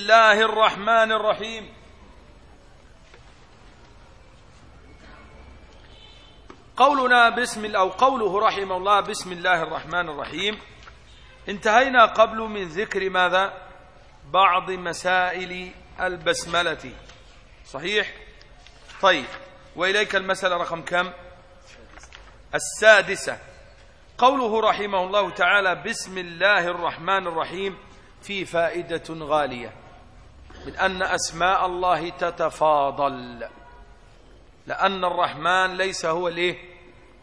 الله الرحمن الرحيم. قولنا بسم أو قوله رحمه الله بسم الله الرحمن الرحيم. انتهينا قبل من ذكر ماذا؟ بعض مسائل البسملة. صحيح؟ طيب وإليك المسألة رقم كم؟ السادسة. قوله رحمه الله تعالى بسم الله الرحمن الرحيم في فائدة غالية. من أن أسماء الله تتفاضل. لأن الرحمن ليس هو الإيه؟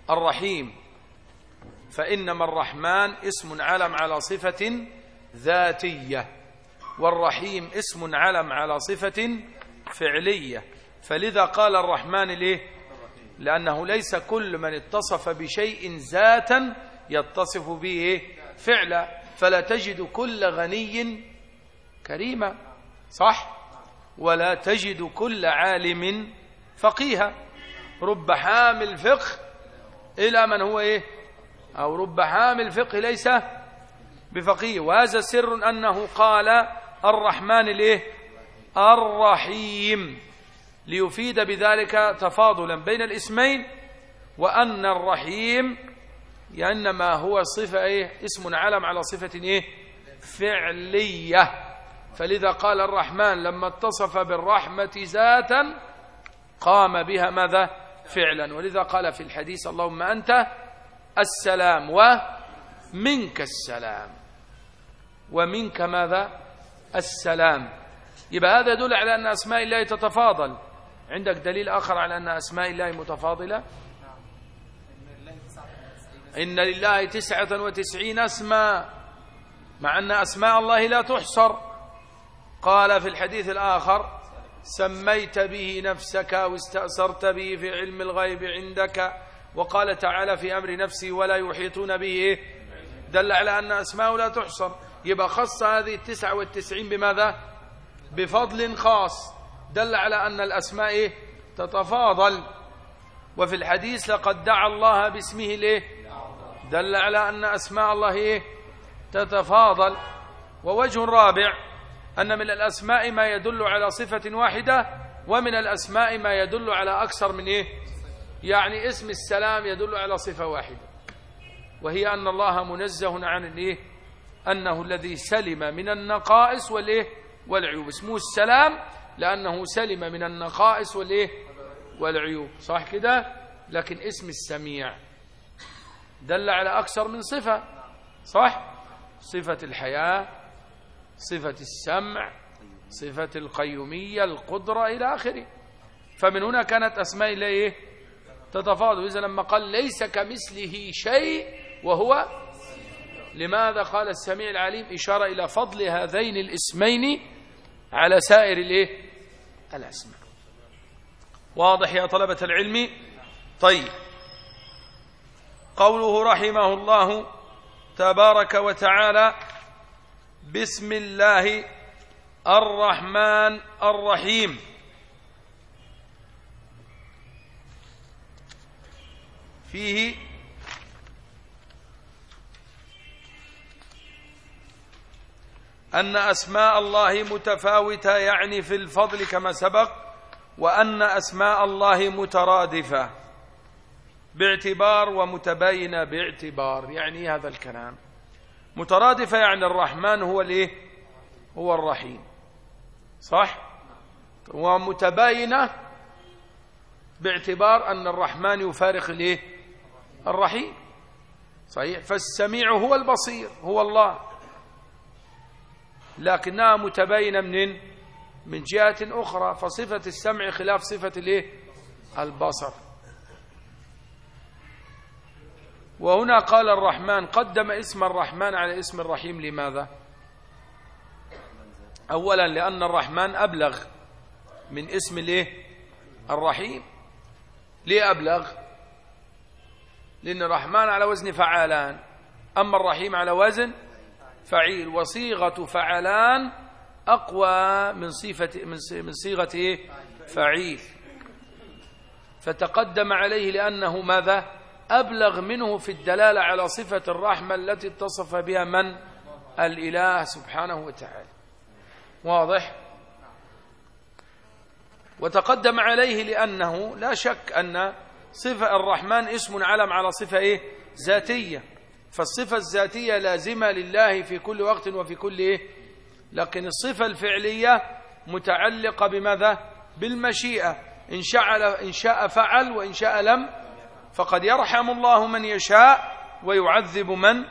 الرحيم. فإنما الرحمن اسم علم على صفة ذاتية والرحيم اسم علم على صفة فعلية. فلذا قال الرحمن ليه لأنه ليس كل من اتصف بشيء ذاتا يتصف به فعلا. فلا تجد كل غني كريما. صح؟ ولا تجد كل عالم فقيها. رب حامل فقه إلى من هو إيه؟ أو رب حامل فقه ليس بفقيه. وهذا سر أنه قال الرحمن الإيه الرحيم. ليفيد بذلك تفاضلا بين الاسمين وأن الرحيم إنما هو صفة إيه؟ اسم علم على صفة إيه؟ فعلية. فلذا قال الرحمن لما اتصف بالرحمة ذاتا قام بها ماذا؟ فعلا. ولذا قال في الحديث اللهم أنت السلام ومنك السلام. ومنك ماذا؟ السلام. يبقى هذا يدل على أن أسماء الله تتفاضل. عندك دليل آخر على أن أسماء الله متفاضلة؟ إن لله تسعة وتسعين اسما مع أن أسماء الله لا تحصر. قال في الحديث الآخر سميت به نفسك واستأثرت به في علم الغيب عندك. وقال تعالى في أمر نفسي ولا يحيطون به. دل على أن أسماء لا تحصر. يبقى خص هذه التسعة والتسعين بماذا؟ بفضل خاص. دل على أن الأسماء تتفاضل. وفي الحديث لقد دعا الله باسمه ليه؟ دل على أن أسماء الله تتفاضل. ووجه رابع أن من الأسماء ما يدل على صفة واحدة ومن الأسماء ما يدل على أكثر من إيه؟ يعني اسم السلام يدل على صفة واحدة. وهي أن الله منزه عن الإيه أنه الذي سلم من النقائص والإيه؟ والعيوب. اسمه السلام لأنه سلم من النقائص والإيه؟ والعيوب. صح كده؟ لكن اسم السميع دل على أكثر من صفة. صح؟ صفة الحياة. صفة السمع صفة القيومية القدرة إلى آخره. فمن هنا كانت أسماء الله إيه؟ تتفاضل إذا لما قال ليس كمثله شيء وهو لماذا قال السميع العليم؟ إشارة إلى فضل هذين الاسمين على سائر الإيه؟ الأسماء. واضح يا طلبة العلم؟ طيب. قوله رحمه الله تبارك وتعالى بسم الله الرحمن الرحيم. فيه أن أسماء الله متفاوتة يعني في الفضل كما سبق وأن أسماء الله مترادفة باعتبار ومتباينة باعتبار يعني هذا الكلام. مترادفة يعني الرحمن هو الإيه؟ هو الرحيم. صح؟ ومتباينة باعتبار أن الرحمن يفارق الإيه؟ الرحيم. صحيح؟ فالسميع هو البصير هو الله. لكنها متباينة من من جهة أخرى فصفة السمع خلاف صفة الإيه؟ البصر. وهنا قال الرحمن قدم اسم الرحمن على اسم الرحيم لماذا؟ أولا لأن الرحمن أبلغ من اسم الايه الرحيم. ليه أبلغ؟ لأن الرحمن على وزن فعالان أما الرحيم على وزن فعيل وصيغة فعلان أقوى من صيغة من صيغة إيه؟ فعيل. فتقدم عليه لأنه ماذا؟ أبلغ منه في الدلالة على صفة الرحمة التي اتصف بها من الإله سبحانه وتعالى واضح وتقدم عليه لأنه لا شك أن صفة الرحمن اسم علم على صفة إيه؟ ذاتية فالصفة الذاتية لازمة لله في كل وقت وفي كل إيه؟ لكن الصفة الفعلية متعلقة بماذا؟ بالمشيئة إن شاء, إن شاء فعل وإن شاء لم فقد يرحم الله من يشاء ويعذب من؟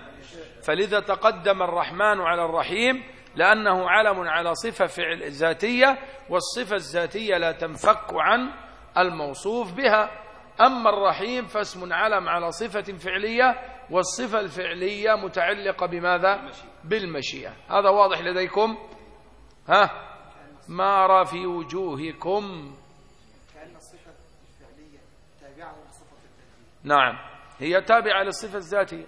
فلذا تقدم الرحمن على الرحيم لأنه علم على صفة فعل ذاتية والصفة الذاتية لا تنفك عن الموصوف بها. أما الرحيم فاسم علم على صفة فعلية والصفة الفعلية متعلقة بماذا؟ بالمشيئة. هذا واضح لديكم؟ ها؟ ما رى في وجوهكم كأن الصفة الفعلية تابعة للصفة الذاتية نعم. هي تابعة للصفة الذاتية.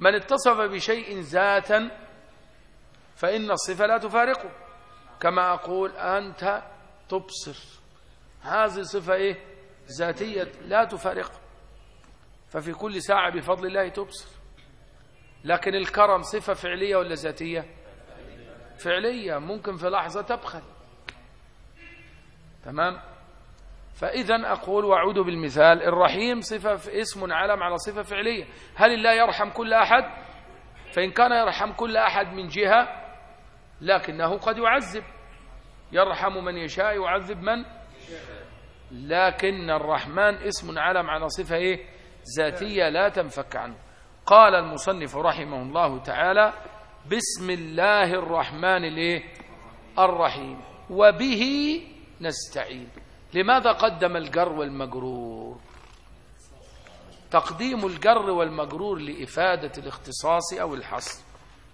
من اتصف بشيء ذاتا فإن الصفة لا تفارقه. كما أقول أنت تبصر. هذه صفة إيه؟ ذاتية لا تفارقه. ففي كل ساعة بفضل الله تبصر. لكن الكرم صفة فعلية ولا ذاتية؟ فعلية. ممكن في لحظة تبخل. تمام؟ فإذا أقول وأعود بالمثال الرحيم صفة اسم علم على صفة فعلية. هل الله يرحم كل أحد؟ فإن كان يرحم كل أحد من جهة لكنه قد يعذب. يرحم من يشاء يعذب من؟ لكن الرحمن اسم علم على صفة إيه؟ ذاتية لا تنفك عنه. قال المصنف رحمه الله تعالى بسم الله الرحمن؟ الرحيم. وبه نستعين. لماذا قدم الجر والمجرور؟ تقديم الجر والمجرور لإفادة الاختصاص أو الحصر.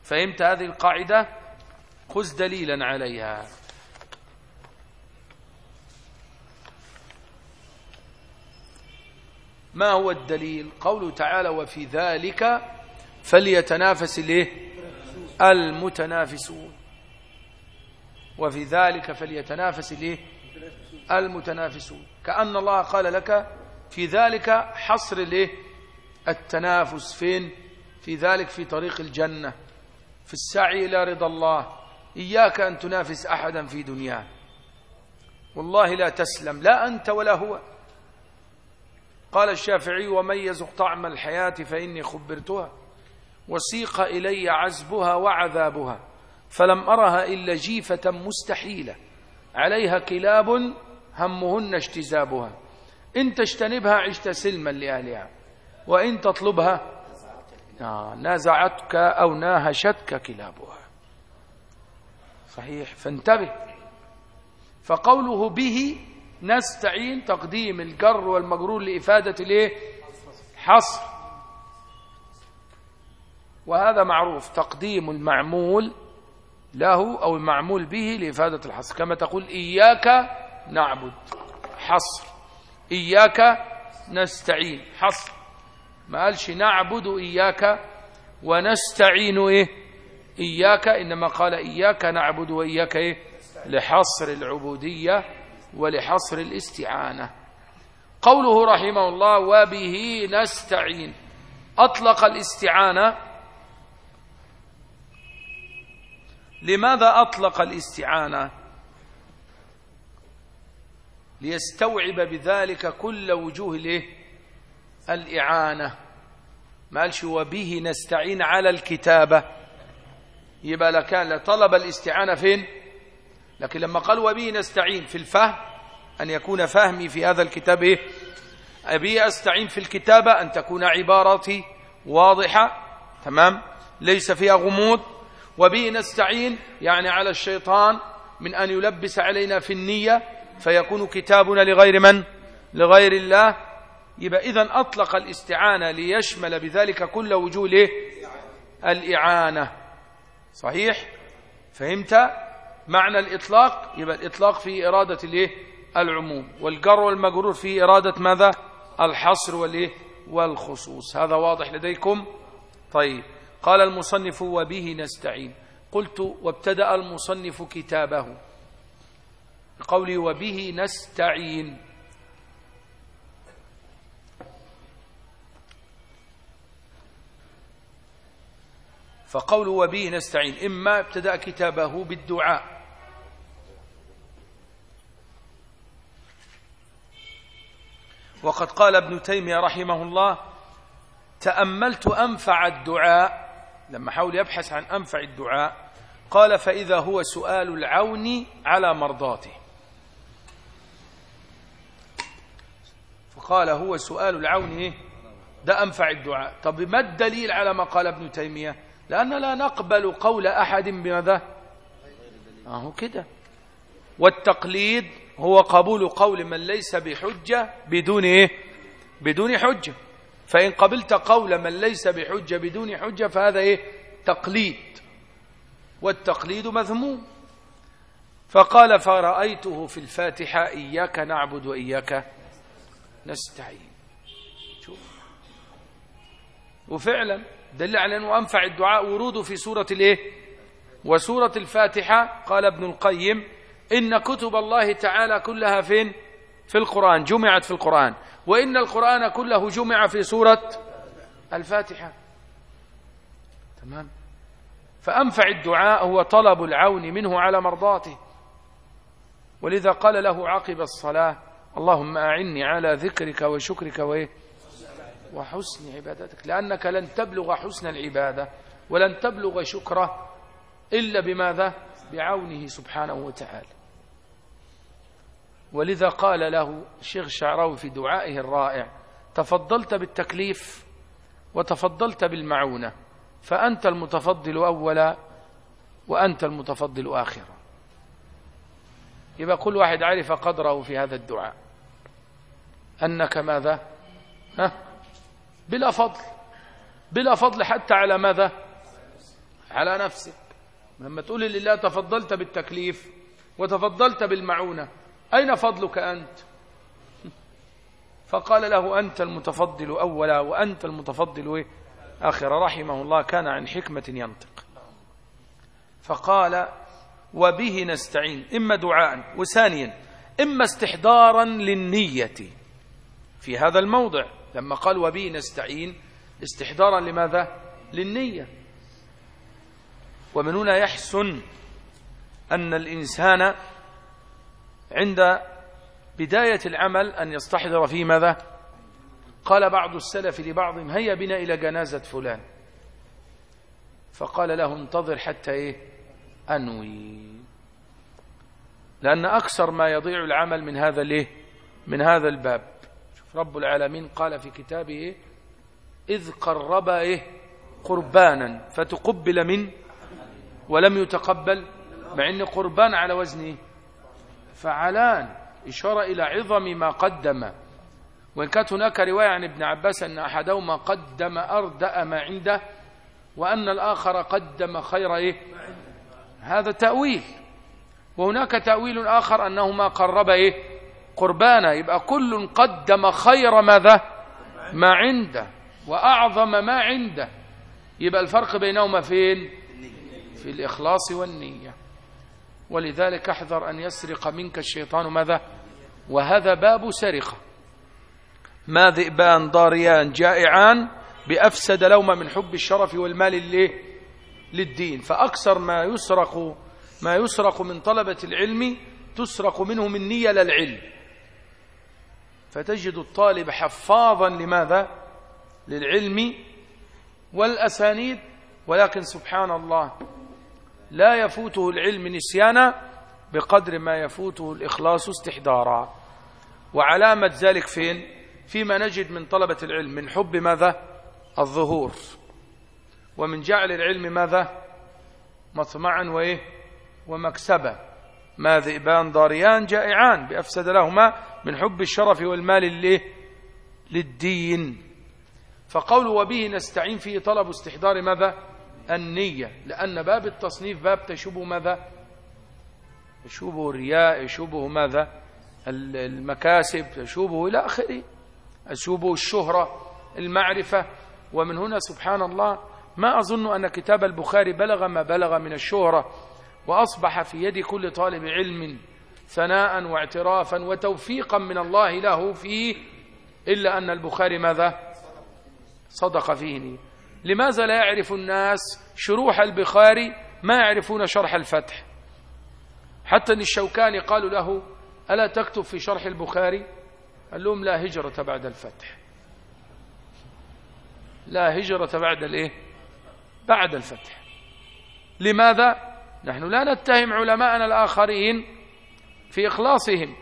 فهمت هذه القاعدة؟ خذ دليلا عليها. ما هو الدليل؟ قوله تعالى وفي ذلك فليتنافس الايه؟ المتنافسون. وفي ذلك فليتنافس الايه؟ المتنافسون. كأن الله قال لك في ذلك حصر الايه التنافس فين؟ في ذلك في طريق الجنة في السعي إلى رضا الله. إياك أن تنافس أحدا في دنياه. والله لا تسلم لا أنت ولا هو. قال الشافعي ومن يزق طعم الحياة فإني خبرتها وسيق إلي عزبها وعذابها فلم أرها إلا جيفة مستحيلة عليها كلاب همهن اجتزابها إن تجتنبها عشت سلما لأهلها. وإن تطلبها نازعتك أو ناهشتك كلابها. صحيح. فانتبه. فقوله به نستعين تقديم الجر والمجرور لإفادة الإيه؟ حصر. وهذا معروف. تقديم المعمول له أو المعمول به لإفادة الحصر. كما تقول إياك نعبد. حصر. إياك نستعين. حصر. ما قالش نعبد إياك ونستعين. إيه؟ إياك. إنما قال إياك نعبد وإياك إيه؟ لحصر العبودية ولحصر الاستعانة. قوله رحمه الله وبه نستعين. أطلق الاستعانة. لماذا أطلق الاستعانة؟ ليستوعب بذلك كل وجوه الايه الإعانة. ما قالش وبه نستعين على الكتابة. يبقى لكان لطلب الاستعانة فين؟ لكن لما قال وبه نستعين في الفهم أن يكون فهمي في هذا الكتاب إيه؟ أبي أستعين في الكتابة أن تكون عبارتي واضحة تمام؟ ليس فيها غموض. وبه نستعين يعني على الشيطان من أن يلبس علينا في النية فيكون كتابنا لغير من؟ لغير الله. يبقى إذن أطلق الاستعانة ليشمل بذلك كل وجوه الإعانة. صحيح؟ فهمت؟ معنى الإطلاق؟ يبقى الإطلاق في إرادة الايه العموم. والجر والمجرور في إرادة ماذا؟ الحصر والايه والخصوص. هذا واضح لديكم؟ طيب. قال المصنف وبه نستعين. قلت وابتدأ المصنف كتابه. بقوله وبه نستعين. فقوله وبه نستعين إما ابتدأ كتابه بالدعاء. وقد قال ابن تيمية رحمه الله تأملت أنفع الدعاء لما حاول يبحث عن أنفع الدعاء قال فإذا هو سؤال العون على مرضاته. فقال هو سؤال العون إيه؟ ده أنفع الدعاء. طب ما الدليل على ما قال ابن تيمية؟ لأن لا نقبل قول أحد بماذا؟ أهو كده. والتقليد هو قبول قول من ليس بحجة بدون إيه؟ بدون حجة. فإن قبلت قول من ليس بحجة بدون حجة فهذا إيه؟ تقليد. والتقليد مذموم. فقال فرأيته في الفاتحة إياك نعبد وإياك نستعين. شوف. وفعلا دل على أنه أنفع الدعاء وروده في سورة الإيه؟ وسورة الفاتحة. قال ابن القيم إن كتب الله تعالى كلها فين؟ في القرآن جمعت في القرآن. وإن القرآن كله جمع في سورة الفاتحة. تمام؟ فأنفع الدعاء هو طلب العون منه على مرضاته. ولذا قال له عقب الصلاة اللهم أعني على ذكرك وشكرك وإيه وحسن عبادتك. لأنك لن تبلغ حسن العبادة ولن تبلغ شكره إلا بماذا؟ بعونه سبحانه وتعالى. ولذا قال له الشيخ الشعراوي في دعائه الرائع تفضلت بالتكليف وتفضلت بالمعونة فأنت المتفضل أولا وأنت المتفضل آخرا. يبقى كل واحد عرف قدره في هذا الدعاء. أنك ماذا؟ ها؟ بلا فضل. بلا فضل حتى على ماذا؟ على نفسك. لما تقول لله تفضلت بالتكليف وتفضلت بالمعونة أين فضلك أنت؟ فقال له أنت المتفضل أولا وأنت المتفضل آخر. رحمه الله كان عن حكمة ينطق. فقال وبه نستعين إما دعاء وثانيا إما استحضارا للنية. في هذا الموضع. لما قال وبه نستعين استحضارا لماذا؟ للنية. ومن هنا يحسن أن الإنسان عند بداية العمل أن يستحضر فيه ماذا؟ قال بعض السلف لبعضهم هيا بنا إلى جنازة فلان. فقال له انتظر حتى إيه؟ أنوي. لأن أكثر ما يضيع العمل من هذا الإيه من هذا الباب. رب العالمين قال في كتابه إذ قرب إيه قربانا فتقبل من ولم يتقبل مع أن قربان على وزن إيه فعلان إشارة إلى عظم ما قدم وإن كانت هناك رواية عن ابن عباس أن أحدهما قدم أردأ ما عنده وأن الآخر قدم خير إيه هذا تأويل وهناك تأويل آخر أنهما قرب إيه قربانا يبقى كل قدم خير ماذا؟ ما عنده وأعظم ما عنده. يبقى الفرق بينهما فين؟ في الإخلاص والنية. ولذلك أحذر أن يسرق منك الشيطان ماذا؟ وهذا باب سرقة. ما ذئبان ضاريان جائعان بأفسد لوم من حب الشرف والمال اللي للدين. فأكثر ما يسرق ما يسرق من طلبة العلم تسرق منهم النية للعلم. فتجد الطالب حفاظا لماذا؟ للعلم والأسانيد ولكن سبحان الله لا يفوته العلم نسيانا بقدر ما يفوته الإخلاص استحضارا. وعلامة ذلك فين؟ فيما نجد من طلبة العلم من حب ماذا؟ الظهور. ومن جعل العلم ماذا؟ مطمعا وإيه؟ ومكسبا. ما ذئبان ضاريان جائعان بأفسد لهما من حب الشرف والمال اللي للدين. فقول وبه نستعين فيه طلب استحضار ماذا؟ النية. لأن باب التصنيف باب تشوبه ماذا؟ يشوبه الرياء يشوبه ماذا؟ المكاسب يشوبه إلى آخره. يشوبه الشهرة المعرفة. ومن هنا سبحان الله ما أظن أن كتاب البخاري بلغ ما بلغ من الشهرة وأصبح في يد كل طالب علم. ثناء واعترافا وتوفيقا من الله له فيه إلا أن البخاري ماذا؟ صدق فيه. لماذا لا يعرف الناس شروح البخاري؟ ما يعرفون شرح الفتح. حتى ان الشوكاني قالوا له ألا تكتب في شرح البخاري؟ قال لهم لا هجرة بعد الفتح. لا هجرة بعد الإيه؟ بعد الفتح. لماذا؟ نحن لا نتهم علماءنا الآخرين في إخلاصهم.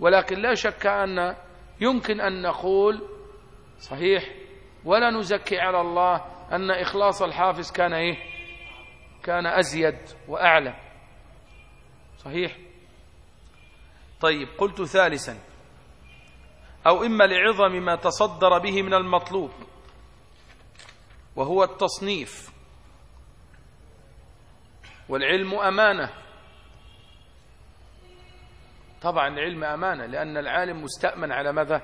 ولكن لا شك أن يمكن أن نقول صحيح ولا نزكي على الله أن إخلاص الحافظ كان إيه؟ كان أزيد وأعلى. صحيح؟ طيب قلت ثالثا. أو إما لعظم ما تصدر به من المطلوب وهو التصنيف والعلم أمانة. طبعا العلم أمانة لأن العالم مستأمن على ماذا؟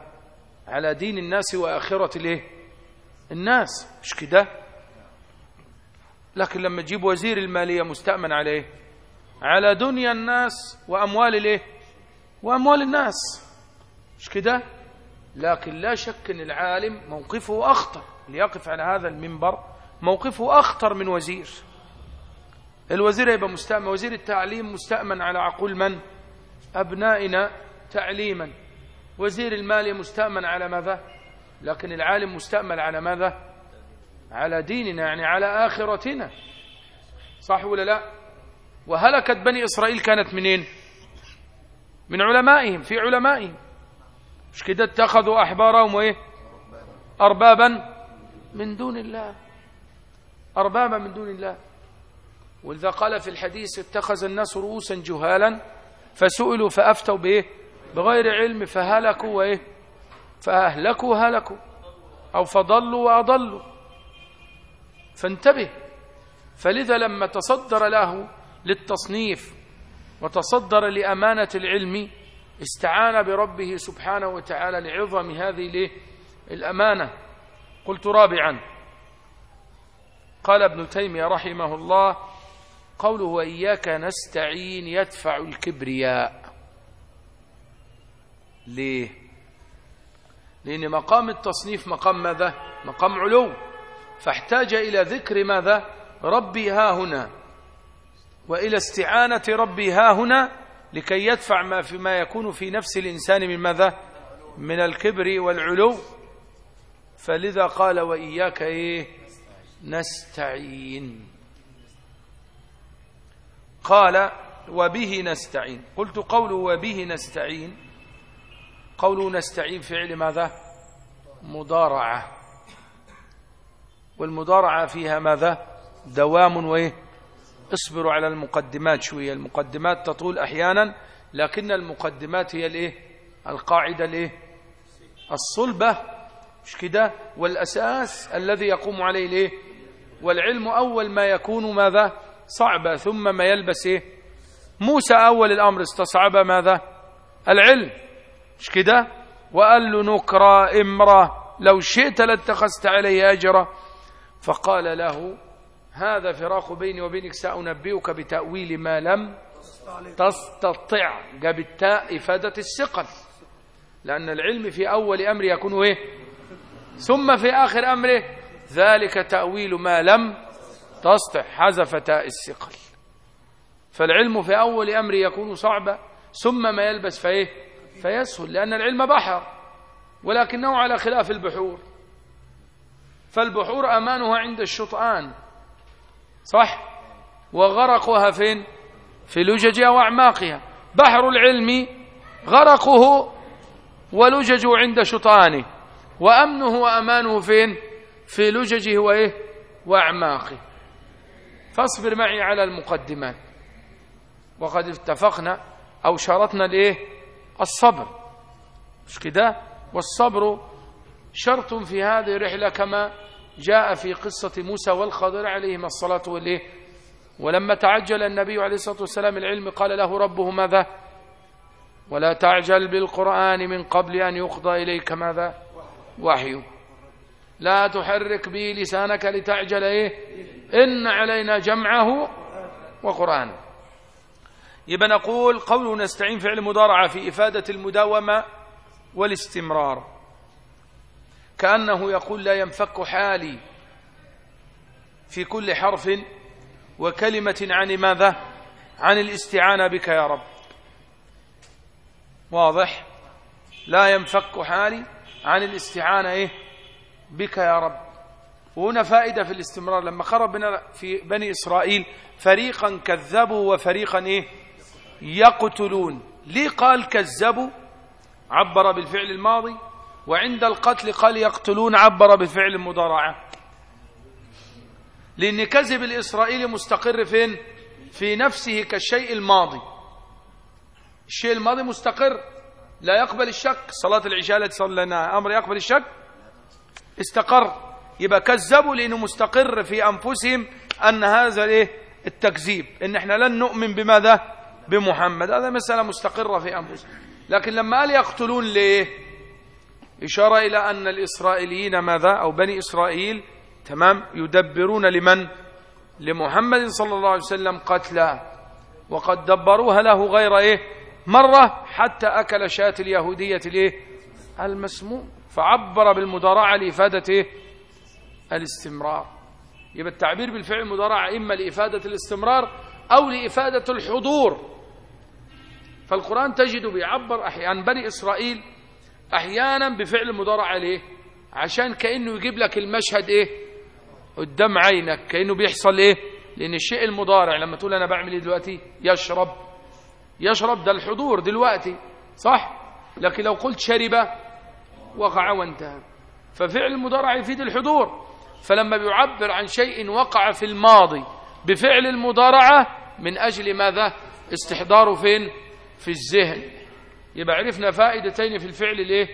على دين الناس وآخرة الإيه؟ الناس. مش كده؟ لكن لما تجيب وزير المالية مستأمن على إيه؟ على دنيا الناس وأموال الإيه؟ وأموال الناس. مش كده؟ لكن لا شك إن العالم موقفه أخطر. ليقف على هذا المنبر موقفه أخطر من وزير. الوزير يبقى مستأمن وزير التعليم مستأمن على عقول من؟ أبنائنا تعليما. وزير المالية مستأمن على ماذا؟ لكن العالم مستأمن على ماذا؟ على ديننا يعني على آخرتنا. صح ولا لا؟ وهلكت بني إسرائيل كانت منين؟ من علمائهم في علمائهم. مش كده اتخذوا أحبارهم وإيه؟ أربابا من دون الله. أربابا من دون الله. ولذا قال في الحديث اتخذ الناس رؤوسا جهالا فسئلوا فأفتوا بإيه؟ بغير علم فهلكوا وإيه؟ فأهلكوا هلكوا أو فضلوا وأضلوا. فانتبه. فلذا لما تصدر له للتصنيف وتصدر لأمانة العلم استعان بربه سبحانه وتعالى لعظم هذه الأمانة. قلت رابعا. قال ابن تيمية رحمه الله قوله وإياك نستعين يدفع الكبرياء. ليه؟ لأن مقام التصنيف مقام ماذا؟ مقام علو. فاحتاج إلى ذكر ماذا؟ ربي ها هنا. وإلى استعانة ربي ها هنا لكي يدفع ما فيما يكون في نفس الإنسان من ماذا؟ من الكبر والعلو. فلذا قال وإياك إيه؟ نستعين. قال وبه نستعين. قلت قوله وبه نستعين. قوله نستعين فعل ماذا؟ مضارعة. والمضارعة فيها ماذا؟ دوام وإيه؟ اصبروا على المقدمات شوية. المقدمات تطول أحيانا لكن المقدمات هي الإيه؟ القاعدة الإيه؟ الصلبة. مش كده؟ والأساس الذي يقوم عليه الإيه؟ والعلم أول ما يكون ماذا؟ صعبة ثم ما يلبس إيه؟ موسى أول الأمر استصعب ماذا؟ العلم. مش كده؟ وقال له نكرة إمرة لو شئت لاتخذت عليه أجرا. فقال له هذا فراق بيني وبينك سأنبئك بتأويل ما لم تستطع. جاب التاء إفادة الثقل. لأن العلم في أول أمر يكون إيه؟ ثم في آخر أمره ذلك تأويل ما لم تسطع حذف تاء الثقل. فالعلم في أول أمر يكون صعبا ثم ما يلبس فإيه؟ فيسهل لأن العلم بحر ولكنه على خلاف البحور. فالبحور أمانها عند الشطآن صح؟ وغرقها فين؟ في لججها وأعماقها بحر العلم غرقه ولججه عند شطآنه وأمنه وأمانه فين؟ في لججه وإيه؟ وأعماقه. فاصبر معي على المقدمات. وقد اتفقنا أو شرطنا الإيه الصبر. مش كده؟ والصبر شرط في هذه الرحلة كما جاء في قصة موسى والخضر عليهما الصلاة والإيه؟ ولما تعجل النبي عليه الصلاة والسلام العلم قال له ربه ماذا؟ ولا تعجل بالقرآن من قبل أن يقضى إليك ماذا؟ وحيه. لا تحرك به لسانك لتعجل إيه؟ إن علينا جمعه وقرآنه. يبقى نقول قوله نستعين فعل مضارعة في إفادة المداومة والاستمرار. كأنه يقول لا ينفك حالي في كل حرف وكلمة عن ماذا؟ عن الاستعانة بك يا رب. واضح؟ لا ينفك حالي عن الاستعانة إيه؟ بك يا رب. وهنا فائدة في الاستمرار. لما خرب بنا في بني إسرائيل فريقا كذبوا وفريقا إيه؟ يقتلون. ليه قال كذبوا؟ عبر بالفعل الماضي وعند القتل قال يقتلون عبر بالفعل المضارعة. لأن كذب الإسرائيلي مستقر فين؟ في نفسه كالشيء الماضي. الشيء الماضي مستقر. لا يقبل الشك. صلاة العشاء التي صليناها أمر يقبل الشك؟ استقر. يبقى كذبوا لأنه مستقر في أنفسهم أن هذا الايه التكذيب. إن إحنا لن نؤمن بماذا؟ بمحمد. هذا مسألة مستقرة في أنفسهم. لكن لما قال يقتلون ليه؟ إشارة إلى أن الإسرائيليين ماذا؟ أو بني إسرائيل تمام؟ يدبرون لمن؟ لمحمد صلى الله عليه وسلم قتلا. وقد دبروها له غير إيه؟ مرة حتى أكل شاة اليهودية الإيه المسموم. فعبر بالمضارعة لإفادة إيه؟ الاستمرار. يبقى التعبير بالفعل المضارع إما لإفادة الاستمرار أو لإفادة الحضور. فالقرآن تجد بيعبر أحيانا بني إسرائيل أحيانا بفعل المضارع عليه عشان كأنه يجيب لك المشهد إيه؟ قدام عينك كأنه بيحصل إيه؟ لأن الشيء المضارع لما تقول أنا بعمل إيه دلوقتي؟ يشرب. يشرب ده الحضور دلوقتي صح؟ لكن لو قلت شرب وقع وانتهى. ففعل المضارع يفيد الحضور. فلما بيعبر عن شيء وقع في الماضي بفعل المضارعة من أجل ماذا؟ استحضاره فين؟ في الذهن. يبقى عرفنا فائدتين في الفعل الايه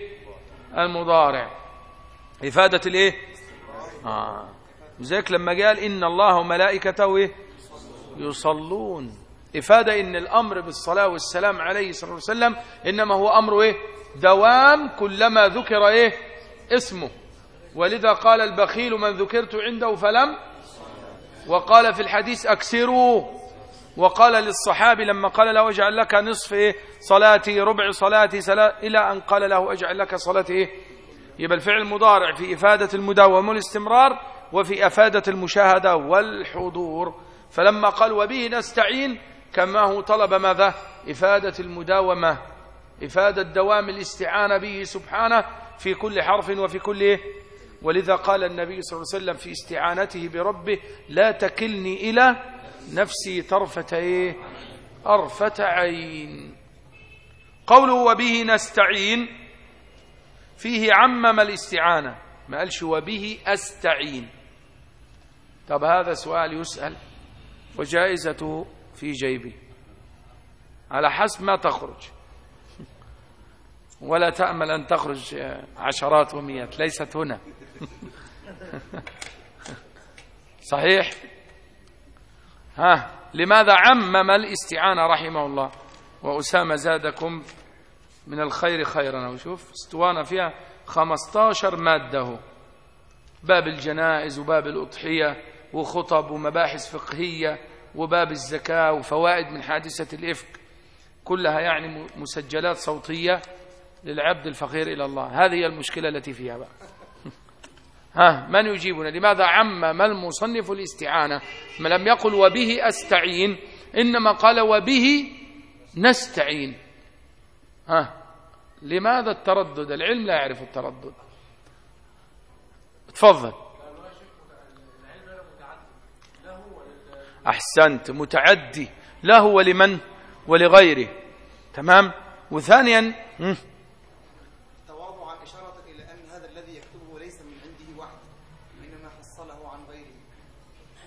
المضارع. إفادة الايه آه. ذلك لما قال إن الله وملائكته إيه؟ يصلون. إفادة إن الأمر بالصلاة والسلام عليه صلى الله عليه وسلم إنما هو أمر إيه؟ دوام كلما ذكر إيه؟ اسمه. ولذا قال البخيل من ذكرت عنده فلم وقال في الحديث أكسروا وقال للصحابي لما قال له اجعل لك نصف إيه؟ صلاتي ربع صلاتي سلا إلى أن قال له اجعل لك صلاتي إيه؟ يبقى الفعل المضارع في إفادة المداومة والاستمرار وفي أفادة المشاهدة والحضور. فلما قال وبه نستعين كما هو طلب ماذا؟ إفادة المداومة إفادة دوام الاستعانة به سبحانه في كل حرف وفي كل إيه؟ ولذا قال النبي صلى الله عليه وسلم في استعانته بربه لا تكلني إلى نفسي طرفة إيه؟ أرفة عين. قوله وبه نستعين فيه عمم الاستعانة ما قالش وبه أستعين. طب هذا سؤال يسأل وجائزته في جيبي على حسب ما تخرج. ولا تأمل أن تخرج عشرات ومئات ليست هنا. صحيح؟ ها لماذا عمم الاستعانة رحمه الله؟ وأسامة زادكم من الخير خيرا. وشوف اسطوانة فيها 15 مادة. باب الجنائز وباب الأضحية وخطب ومباحث فقهية وباب الزكاة وفوائد من حادثة الإفك. كلها يعني مسجلات صوتية. للعبد الفقير إلى الله. هذه هي المشكلة التي فيها بقى. ها من يجيبنا؟ لماذا عمم المصنف الاستعانة؟ ما لم يقل وبه أستعين إنما قال وبه نستعين. ها لماذا التردد؟ العلم لا يعرف التردد. تفضل. أحسنت متعدي له ولمن ولغيره. تمام؟ وثانيا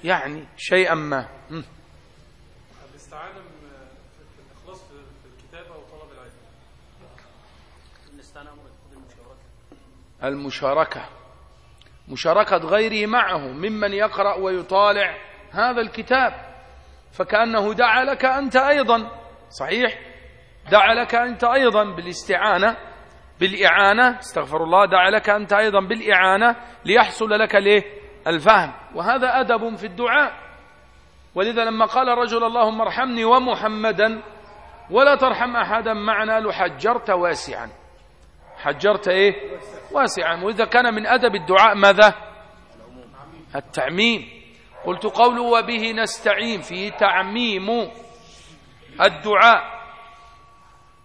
يعني شيئا ما. الاستعانة في الإخلاص في الكتابة وطلب العلم. المشاركة. مشاركة غيره معه ممن يقرأ ويطالع هذا الكتاب. فكأنه دعا لك أنت أيضا. صحيح؟ دعا لك أنت أيضا بالاستعانة بالإعانة. استغفر الله دعا لك أنت أيضا بالإعانة ليحصل لك ليه؟ الفهم. وهذا أدب في الدعاء. ولذا لما قال الرجل اللهم ارحمني ومحمدا ولا ترحم أحدا معنا لحجرت واسعا. حجرت إيه؟ واسعا. وإذا كان من أدب الدعاء ماذا؟ التعميم. قلت قول وبه نستعين فيه تعميم الدعاء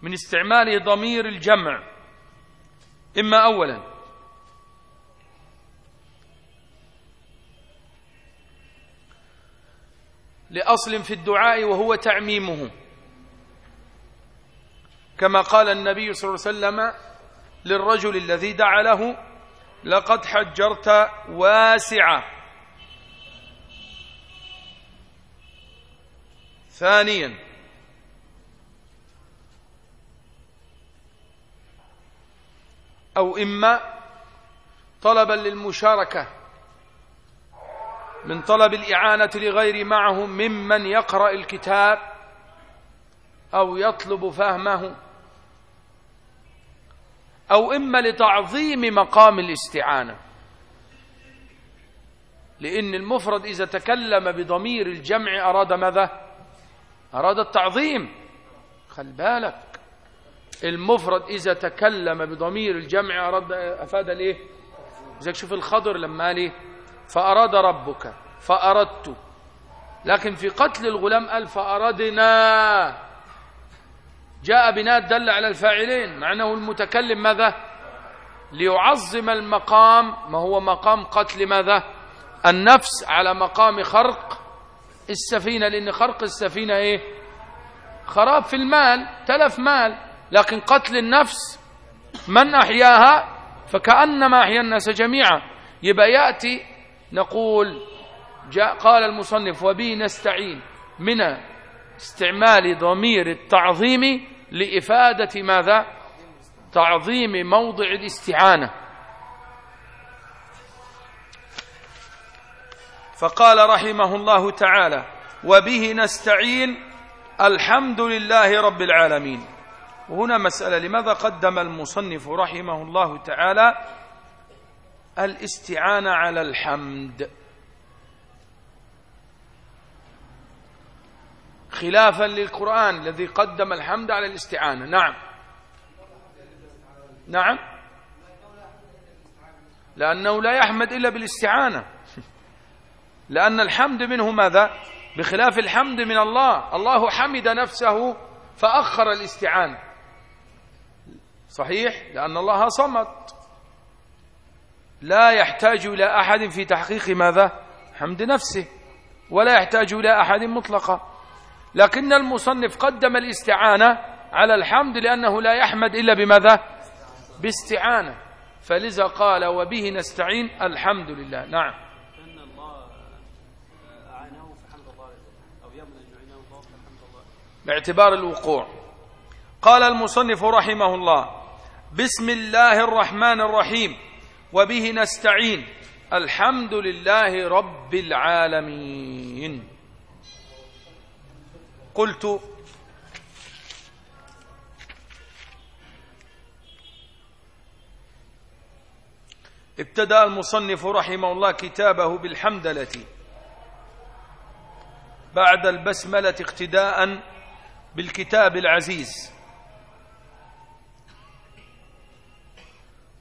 من استعمال ضمير الجمع. إما أولا لأصل في الدعاء وهو تعميمه. كما قال النبي صلى الله عليه وسلم للرجل الذي دعا له لقد حجرت واسعة. ثانيا أو إما طلبا للمشاركة. من طلب الإعانة لغير معه ممن يقرأ الكتاب أو يطلب فهمه أو إما لتعظيم مقام الاستعانة. لأن المفرد إذا تكلم بضمير الجمع أراد ماذا؟ أراد التعظيم. خل بالك. المفرد إذا تكلم بضمير الجمع أراد أفاد الإيه إذا شوف الخضر لما قال فأراد ربك فأردت. لكن في قتل الغلام قال فأردنا. جاء بناء دل على الفاعلين مع أنه المتكلم ماذا؟ ليعظم المقام. ما هو مقام قتل ماذا؟ النفس على مقام خرق السفينة لأن خرق السفينة إيه؟ خراب في المال تلف مال. لكن قتل النفس من أحياها؟ فكأنما أحيا الناس جميعا. يبقى يأتي نقول جاء قال المصنف وبه نستعين من استعمال ضمير التعظيم لإفادة ماذا؟ تعظيم موضع الاستعانة. فقال رحمه الله تعالى وبه نستعين الحمد لله رب العالمين. وهنا مسألة لماذا قدم المصنف رحمه الله تعالى الاستعانة على الحمد. خلافا للقرآن الذي قدم الحمد على الاستعانة. نعم. نعم. لأنه لا يحمد إلا بالاستعانة. لأن الحمد منه ماذا؟ بخلاف الحمد من الله. الله حمد نفسه فأخر الاستعانة. صحيح؟ لأن الله صمد. لا يحتاج إلى أحد في تحقيق ماذا؟ حمد نفسه ولا يحتاج إلى أحد مطلقا. لكن المصنف قدم الاستعانة على الحمد لأنه لا يحمد إلا بماذا؟ باستعانة. فلذا قال وبه نستعين الحمد لله. نعم. باعتبار الوقوع. قال المصنف رحمه الله بسم الله الرحمن الرحيم. وبه نستعين. الحمد لله رب العالمين. قلت ابتدأ المصنف رحمه الله كتابه بالحمدلة. بعد البسملة اقتداء بالكتاب العزيز.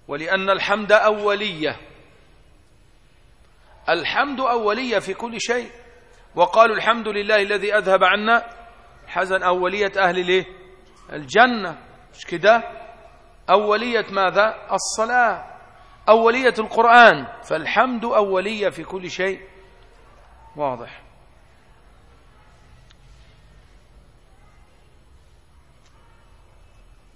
ولأن الحمد أولية. الحمد أولية في كل شيء. وقالوا الحمد لله الذي أذهب عنا. حزن أولية أهل الإيه؟ الجنة. مش كده؟ أولية ماذا؟ الصلاة. أولية القرآن. فالحمد أولية في كل شيء. واضح.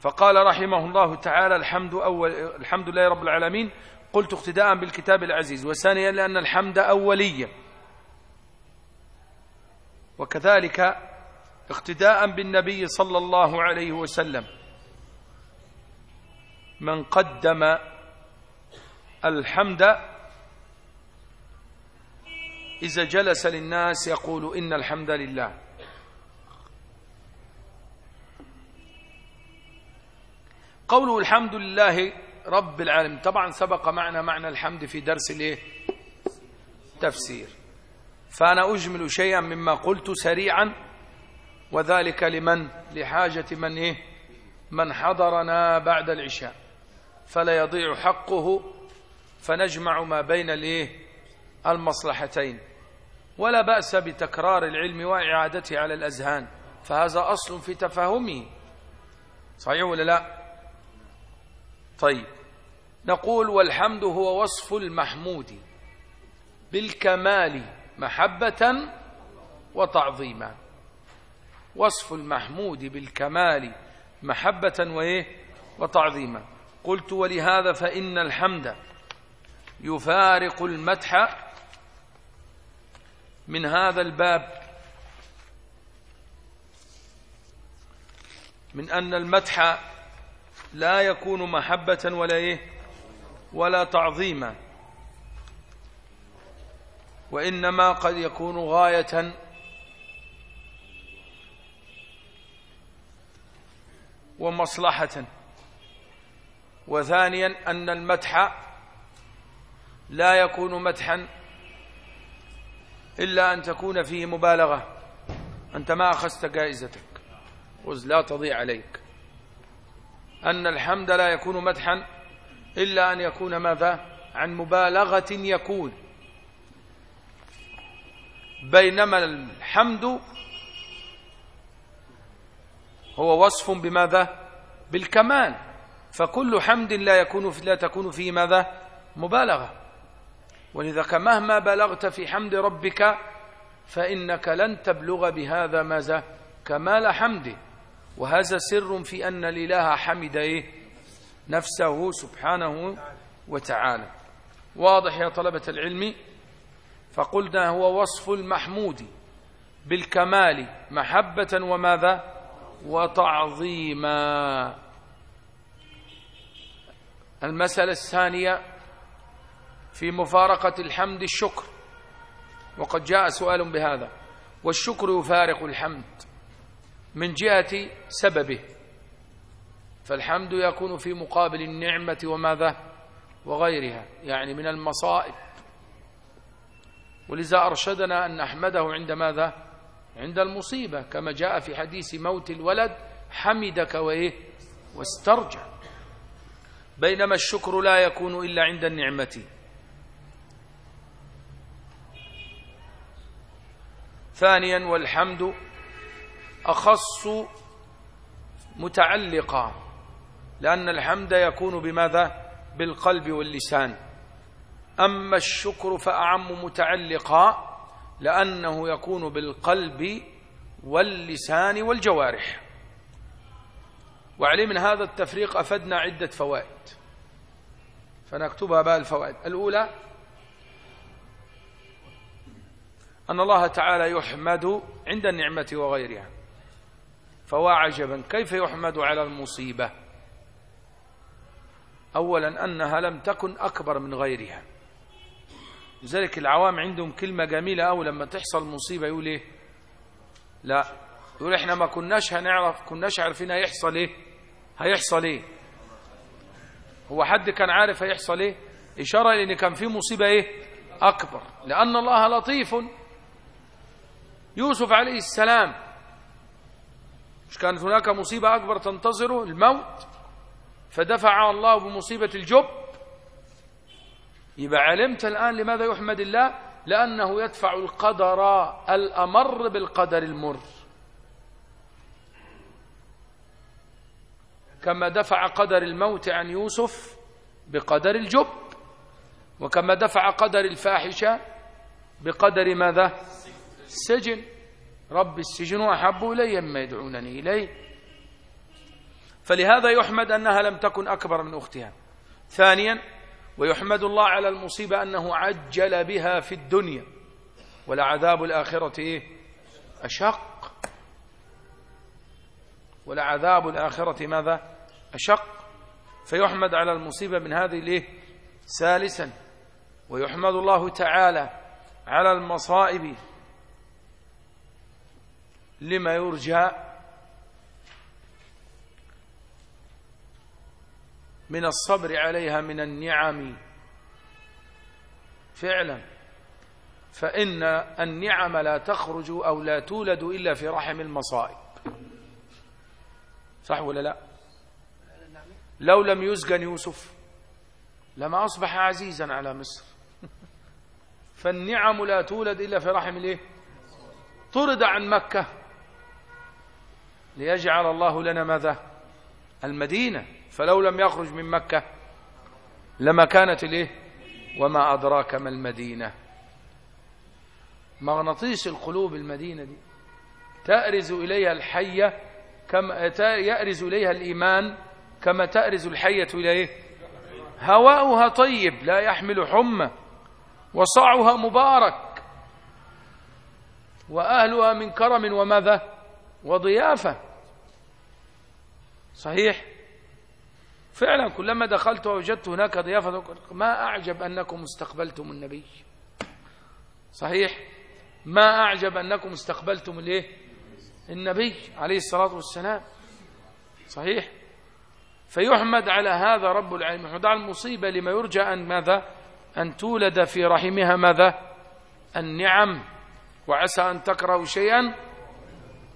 فقال رحمه الله تعالى الحمد أول الحمد لله رب العالمين قلت اقتداء بالكتاب العزيز وثانيا لأن الحمد أولية وكذلك اقتداء بالنبي صلى الله عليه وسلم. من قدم الحمد إذا جلس للناس يقول إن الحمد لله. قوله الحمد لله رب العالمين. طبعا سبق معنا معنى الحمد في درس الايه؟ تفسير. فأنا أجمل شيئا مما قلت سريعا وذلك لمن؟ لحاجة من إيه؟ من حضرنا بعد العشاء. فلا يضيع حقه فنجمع ما بين الإيه؟ المصلحتين. ولا بأس بتكرار العلم وإعادته على الأذهان فهذا أصل في تفاهمه. صحيح ولا لا؟ طيب نقول والحمد هو وصف المحمود بالكمال محبة وتعظيما. وصف المحمود بالكمال محبة وإيه؟ وتعظيما. قلت ولهذا فإن الحمد يفارق المدح من هذا الباب من أن المدح لا يكون محبة ولا إيه؟ ولا تعظيما. وإنما قد يكون غاية ومصلحة. وثانيا أن المدح لا يكون مدحا إلا أن تكون فيه مبالغة. أنت ما أخذت جائزتك. خذ لا تضيع عليك. أن الحمد لا يكون مدحا إلا أن يكون ماذا؟ عن مبالغة يكون. بينما الحمد هو وصف بماذا؟ بالكمال. فكل حمد لا يكون لا تكون فيه ماذا؟ مبالغة. ولذا مهما بلغت في حمد ربك فإنك لن تبلغ بهذا ماذا؟ كمال حمده وهذا سر في أن الإله حمد إيه؟ نفسه سبحانه وتعالى. واضح يا طلبة العلم؟ فقلنا هو وصف المحمود بالكمال محبة وماذا؟ وتعظيما. المسألة الثانية في مفارقة الحمد الشكر. وقد جاء سؤال بهذا. والشكر يفارق الحمد. من جهة سببه. فالحمد يكون في مقابل النعمة وماذا؟ وغيرها يعني من المصائب. ولذا أرشدنا أن نحمده عند ماذا؟ عند المصيبة كما جاء في حديث موت الولد حمدك وإيه؟ واسترجع. بينما الشكر لا يكون إلا عند النعمة. ثانيا والحمد أخص متعلقا لأن الحمد يكون بماذا؟ بالقلب واللسان. أما الشكر فأعم متعلقا لأنه يكون بالقلب واللسان والجوارح. وعليه من هذا التفريق أفدنا عدة فوائد. فنكتبها بها الفوائد. الأولى أن الله تعالى يحمد عند النعمة وغيرها. فهو عجبا كيف يحمد على المصيبة؟ أولا أنها لم تكن أكبر من غيرها. لذلك العوام عندهم كلمة جميلة أو لما تحصل مصيبة يقول إيه؟ لا. يقول إحنا ما كناش هنعرف كناش عارفين هيحصل إيه؟ هيحصل إيه؟ هو حد كان عارف هيحصل إيه؟ إشارة لأن كان في مصيبة إيه؟ أكبر. لأن الله لطيف. يوسف عليه السلام مش كانت هناك مصيبة أكبر تنتظره؟ الموت. فدفع الله بمصيبة الجب. يبقى علمت الآن لماذا يحمد الله؟ لأنه يدفع القدر الأمر بالقدر المر. كما دفع قدر الموت عن يوسف بقدر الجب. وكما دفع قدر الفاحشة بقدر ماذا؟ السجن رب السجن أحب إلي مما يدعونني إليه. فلهذا يحمد أنها لم تكن أكبر من أختها. ثانيا ويحمد الله على المصيبة أنه عجل بها في الدنيا. ولعذاب الآخرة إيه؟ أشق. ولعذاب الآخرة ماذا؟ أشق. فيحمد على المصيبة من هذه الإيه؟ ثالثا ويحمد الله تعالى على المصائب لما يرجى من الصبر عليها من النعم. فعلا. فإن النعم لا تخرج أو لا تولد إلا في رحم المصائب. صح ولا لا؟ لو لم يسجن يوسف لما أصبح عزيزا على مصر. فالنعم لا تولد إلا في رحم الإيه؟ طرد عن مكة. ليجعل الله لنا ماذا؟ المدينة. فلو لم يخرج من مكة لما كانت الإيه؟ وما أدراك ما المدينة. مغناطيس القلوب المدينة دي تأرز إليها الحية كما يأرز إليها الإيمان كما تأرز الحية إليه هواؤها طيب لا يحمل حمى وصعها مبارك. وأهلها من كرم وماذا؟ وضيافة. صحيح؟ فعلا كلما دخلت ووجدت هناك ضيافة. ما أعجب أنكم استقبلتم النبي. صحيح؟ ما أعجب أنكم استقبلتم الايه النبي عليه الصلاة والسلام. صحيح؟ فيحمد على هذا رب العالمين. يحمد على المصيبة لما يرجى أن ماذا؟ أن تولد في رحمها ماذا؟ النعم. وعسى أن تكرهوا شيئا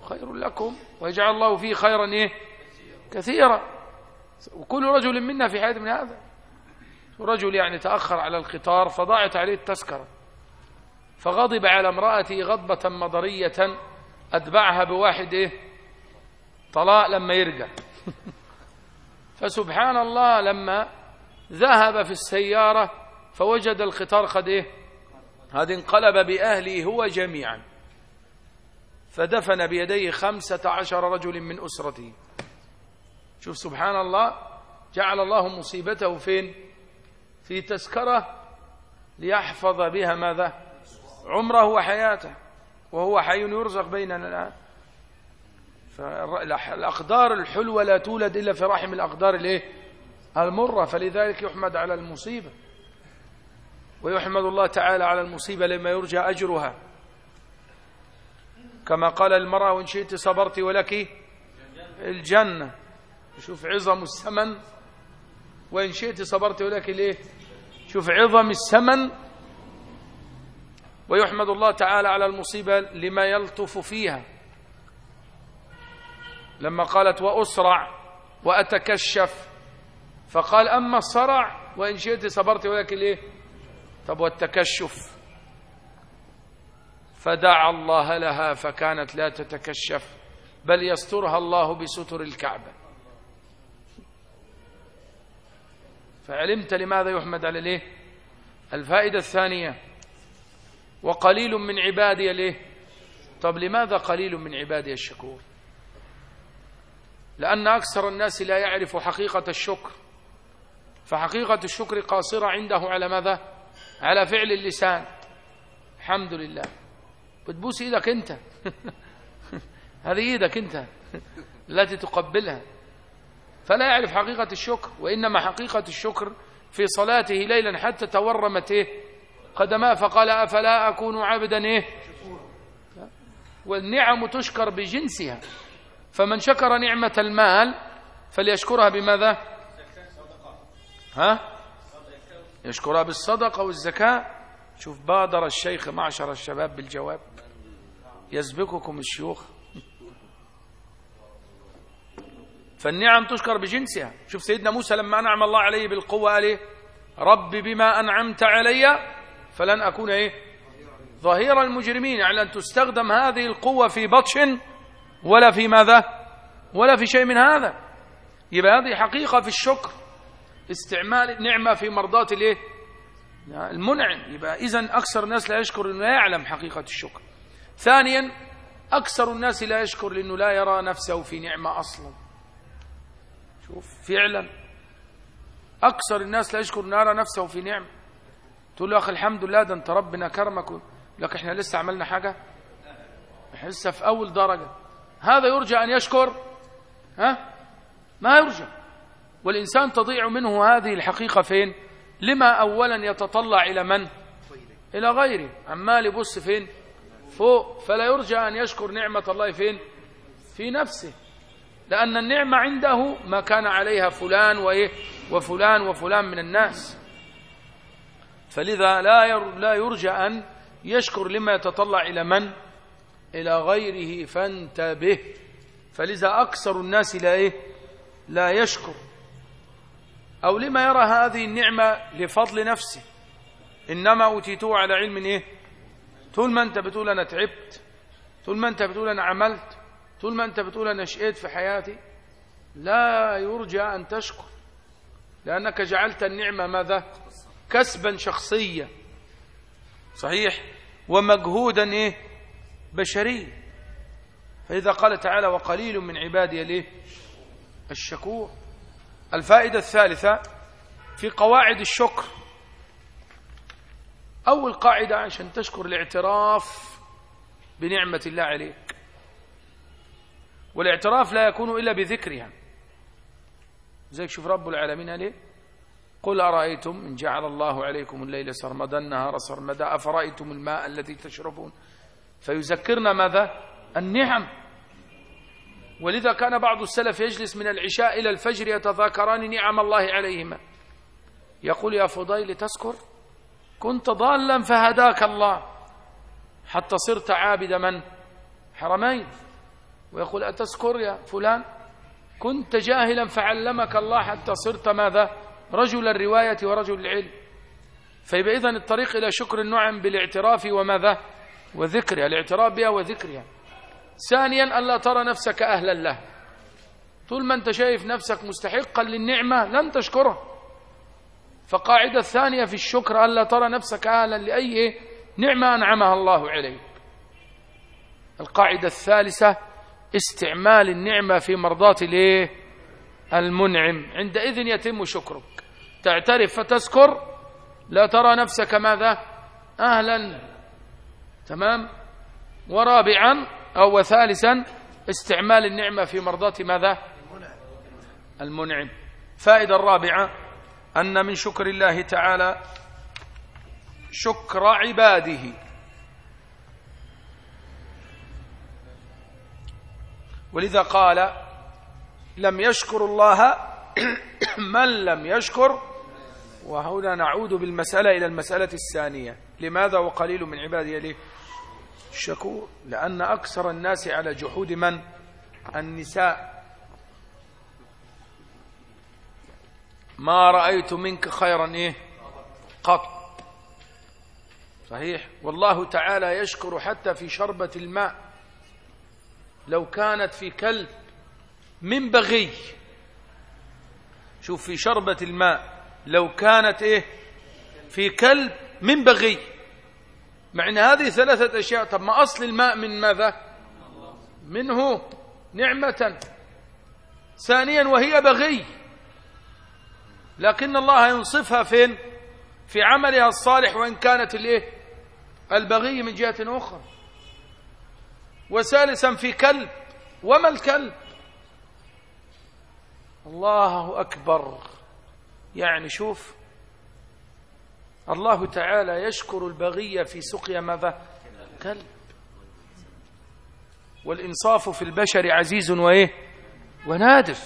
خير لكم ويجعل الله فيه خيرا إيه؟ كثيرا. وكل رجل منا في حياته من هذا. رجل يعني تأخر على القطار فضاعت عليه التذكرة. فغضب على امرأته غضبة مضرية أتبعها بواحد إيه؟ طلاق لما يرجع. فسبحان الله لما ذهب في السيارة فوجد القطار قد إيه؟ هذا انقلب بأهله هو جميعا. فدفن بيديه خمسة عشر رجل من أسرته. شوف سبحان الله جعل الله مصيبته فين؟ في تذكرة ليحفظ بها ماذا؟ عمره وحياته وهو حي يرزق بيننا الآن. فالأقدار الحلوة لا تولد إلا في رحم الأقدار الإيه؟ المرة. فلذلك يحمد على المصيبة ويحمد الله تعالى على المصيبة لما يرجى أجرها. كما قال المرأة وإن شئت صبرت ولك الجنة. شوف عظم الثمن. وإن شئت صبرت ولك ليه؟ شوف عظم الثمن. ويحمد الله تعالى على المصيبة لما يلطف فيها. لما قالت وأسرع وأتكشف. فقال أما الصرع وإن شئت صبرت ولكن ليه؟ طب والتكشف؟ فدعا الله لها فكانت لا تتكشف بل يسترها الله بستر الكعبة. فعلمت لماذا يحمد على ليه؟ الفائدة الثانية وقليل من عبادي ليه؟ طب لماذا قليل من عبادي الشكور؟ لأن أكثر الناس لا يعرف حقيقة الشكر. فحقيقة الشكر قاصرة عنده على ماذا؟ على فعل اللسان. الحمد لله. بتبوس إيدك انت. هذه إيدك انت التي تقبلها. فلا يعرف حقيقة الشكر وإنما حقيقة الشكر في صلاته ليلا حتى تورمت إيه؟ قدماه فقال أفلا أكون عبدا إيه؟ والنعم تشكر بجنسها. فمن شكر نعمة المال فليشكرها بماذا؟ ها؟ يشكرها بالصدقة والزكاة. شوف بادر الشيخ معشر الشباب بالجواب. يسبقكم الشيوخ. فالنعم تشكر بجنسها. شوف سيدنا موسى لما أنعم الله عليه بالقوة قال إيه؟ رب بما أنعمت علي فلن أكون إيه؟ ظهير المجرمين. يعني أن تستخدم هذه القوة في بطش ولا في ماذا؟ ولا في شيء من هذا. يبقى هذه حقيقة في الشكر. استعمال النعمة في مرضاة الإيه؟ المنعم. يبقى إذا أكثر الناس لا يشكر لأنه لا يعلم حقيقة الشكر. ثانيا أكثر الناس لا يشكر لأنه لا يرى نفسه في نعمة أصلا. شوف فعلا أكثر الناس لا يشكر أنه يرى نفسه في نعمة. تقول له أخي الحمد لله ده أنت ربنا كرمك. لك إحنا لسه عملنا حاجة؟ إحنا لسه في أول درجة. هذا يرجى أن يشكر؟ ها؟ ما يرجى. والإنسان تضيع منه هذه الحقيقة فين؟ لما أولا يتطلع إلى من؟ إلى غيره. عمال يبص فين؟ فوق فلا يرجى أن يشكر نعمة الله فين؟ في نفسه. لأن النعمة عنده ما كان عليها فلان وإيه؟ وفلان وفلان من الناس. فلذا لا لا يرجى أن يشكر لما يتطلع إلى من؟ إلى غيره فانتبه. فلذا أكثر الناس لا إيه؟ لا يشكر. أو لما يرى هذه النعمة لفضل نفسه. إنما أوتيتوه على علم إيه؟ طول ما أنت بتقول أنا تعبت طول ما أنت بتقول أنا عملت طول ما أنت بتقول أنا شقيت في حياتي لا يرجى أن تشكر لأنك جعلت النعمة ماذا؟ كسبا شخصيا. صحيح؟ ومجهودا إيه؟ بشري فإذا قال تعالى وقليل من عبادي ليه؟ الشكور. الفائدة الثالثة في قواعد الشكر. أول قاعدة عشان تشكر الاعتراف بنعمة الله عليك. والاعتراف لا يكون إلا بذكرها. زيك شوف رب العالمين عليه. قل أرأيتم إن جعل الله عليكم الليل سرمدا النهار سرمدا أفرأيتم الماء الذي تشربون؟ فيذكرنا ماذا؟ النعم. ولذا كان بعض السلف يجلس من العشاء إلى الفجر يتذاكران نعم الله عليهما. يقول يا فضيل تذكر؟ كنت ضالا فهداك الله. حتى صرت عابد من؟ حرمين. ويقول أتذكر يا فلان؟ كنت جاهلا فعلمك الله حتى صرت ماذا؟ رجل الرواية ورجل العلم. فيبقى إذن الطريق إلى شكر النعم بالاعتراف وماذا؟ وذكرها الاعتراف بها وذكرها ثانيا ألا ترى نفسك أهلا له. طول ما أنت شايف نفسك مستحقا للنعمة لن تشكره. فقاعدة الثانية في الشكر ألا ترى نفسك أهلا لأي نعمة أنعمها الله عليك. القاعدة الثالثة استعمال النعمة في مرضاة الإيه؟ المنعم. عندئذ يتم شكرك. تعترف فتذكر لا ترى نفسك ماذا؟ أهلا تمام؟ ورابعا أو ثالثا استعمال النعمة في مرضاة ماذا؟ المنعم. فائدة الرابعة أن من شكر الله تعالى شكر عباده. ولذا قال لم يشكر الله من لم يشكر وهنا نعود بالمسألة إلى المسألة الثانية. لماذا وقليل من عبادي ليه الشكور لأن أكثر الناس على جحود من؟ النساء. ما رأيت منك خيرا إيه؟ قط. صحيح؟ والله تعالى يشكر حتى في شربة الماء. لو كانت في كلب من بغي. شوف في شربة الماء. لو كانت إيه؟ في كلب من بغي. مع إن هذه ثلاثة أشياء. طب ما أصل الماء من ماذا؟ منه نعمة. ثانيا وهي بغي. لكن الله ينصفها فين؟ في عملها الصالح وإن كانت الإيه؟ البغي من جهة أخرى. وثالثا في كلب. وما الكلب؟ الله أكبر. يعني شوف الله تعالى يشكر البغي في سقيا ماذا؟ كلب. والإنصاف في البشر عزيز وإيه؟ ونادر.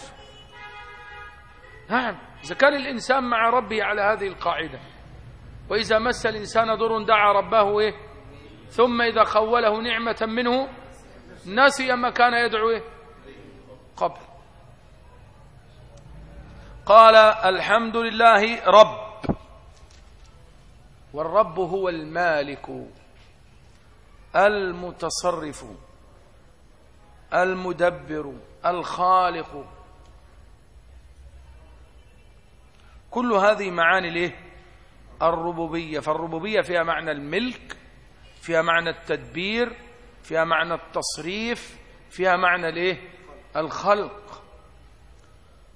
نعم. إذا كان الإنسان مع ربه على هذه القاعدة وإذا مس الإنسان ضر دعا ربه إيه؟ ثم إذا خوله نعمة منه نسي ما كان يدعو إيه؟ قبل. قال الحمد لله رب. والرب هو المالك المتصرف المدبر الخالق. كل هذه معاني له الربوبية. فالربوبية فيها معنى الملك فيها معنى التدبير فيها معنى التصريف فيها معنى الايه الخلق.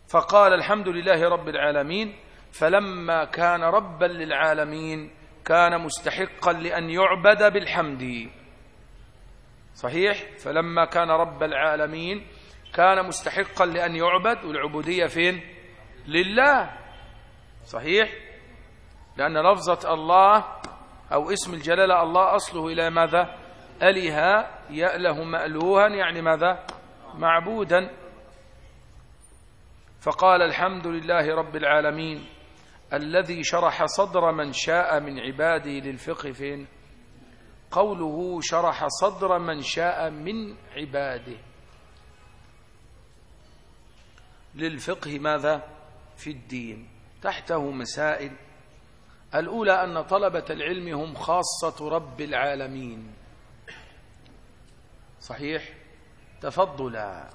فقال الحمد لله رب العالمين فلما كان ربا للعالمين كان مستحقا لأن يعبد بالحمد. صحيح؟ فلما كان رب العالمين كان مستحقا لأن يعبد. والعبودية فين؟ لله. صحيح؟ لأن لفظة الله أو اسم الجلالة الله أصله إلى ماذا؟ أله يأله مألوها يعني ماذا؟ معبودا. فقال الحمد لله رب العالمين الذي شرح صدر من شاء من عباده للفقه فين؟ قوله شرح صدر من شاء من عباده. للفقه ماذا؟ في الدين. تحته مسائل. الأولى أن طلبة العلم هم خاصة رب العالمين. صحيح؟ تفضلا.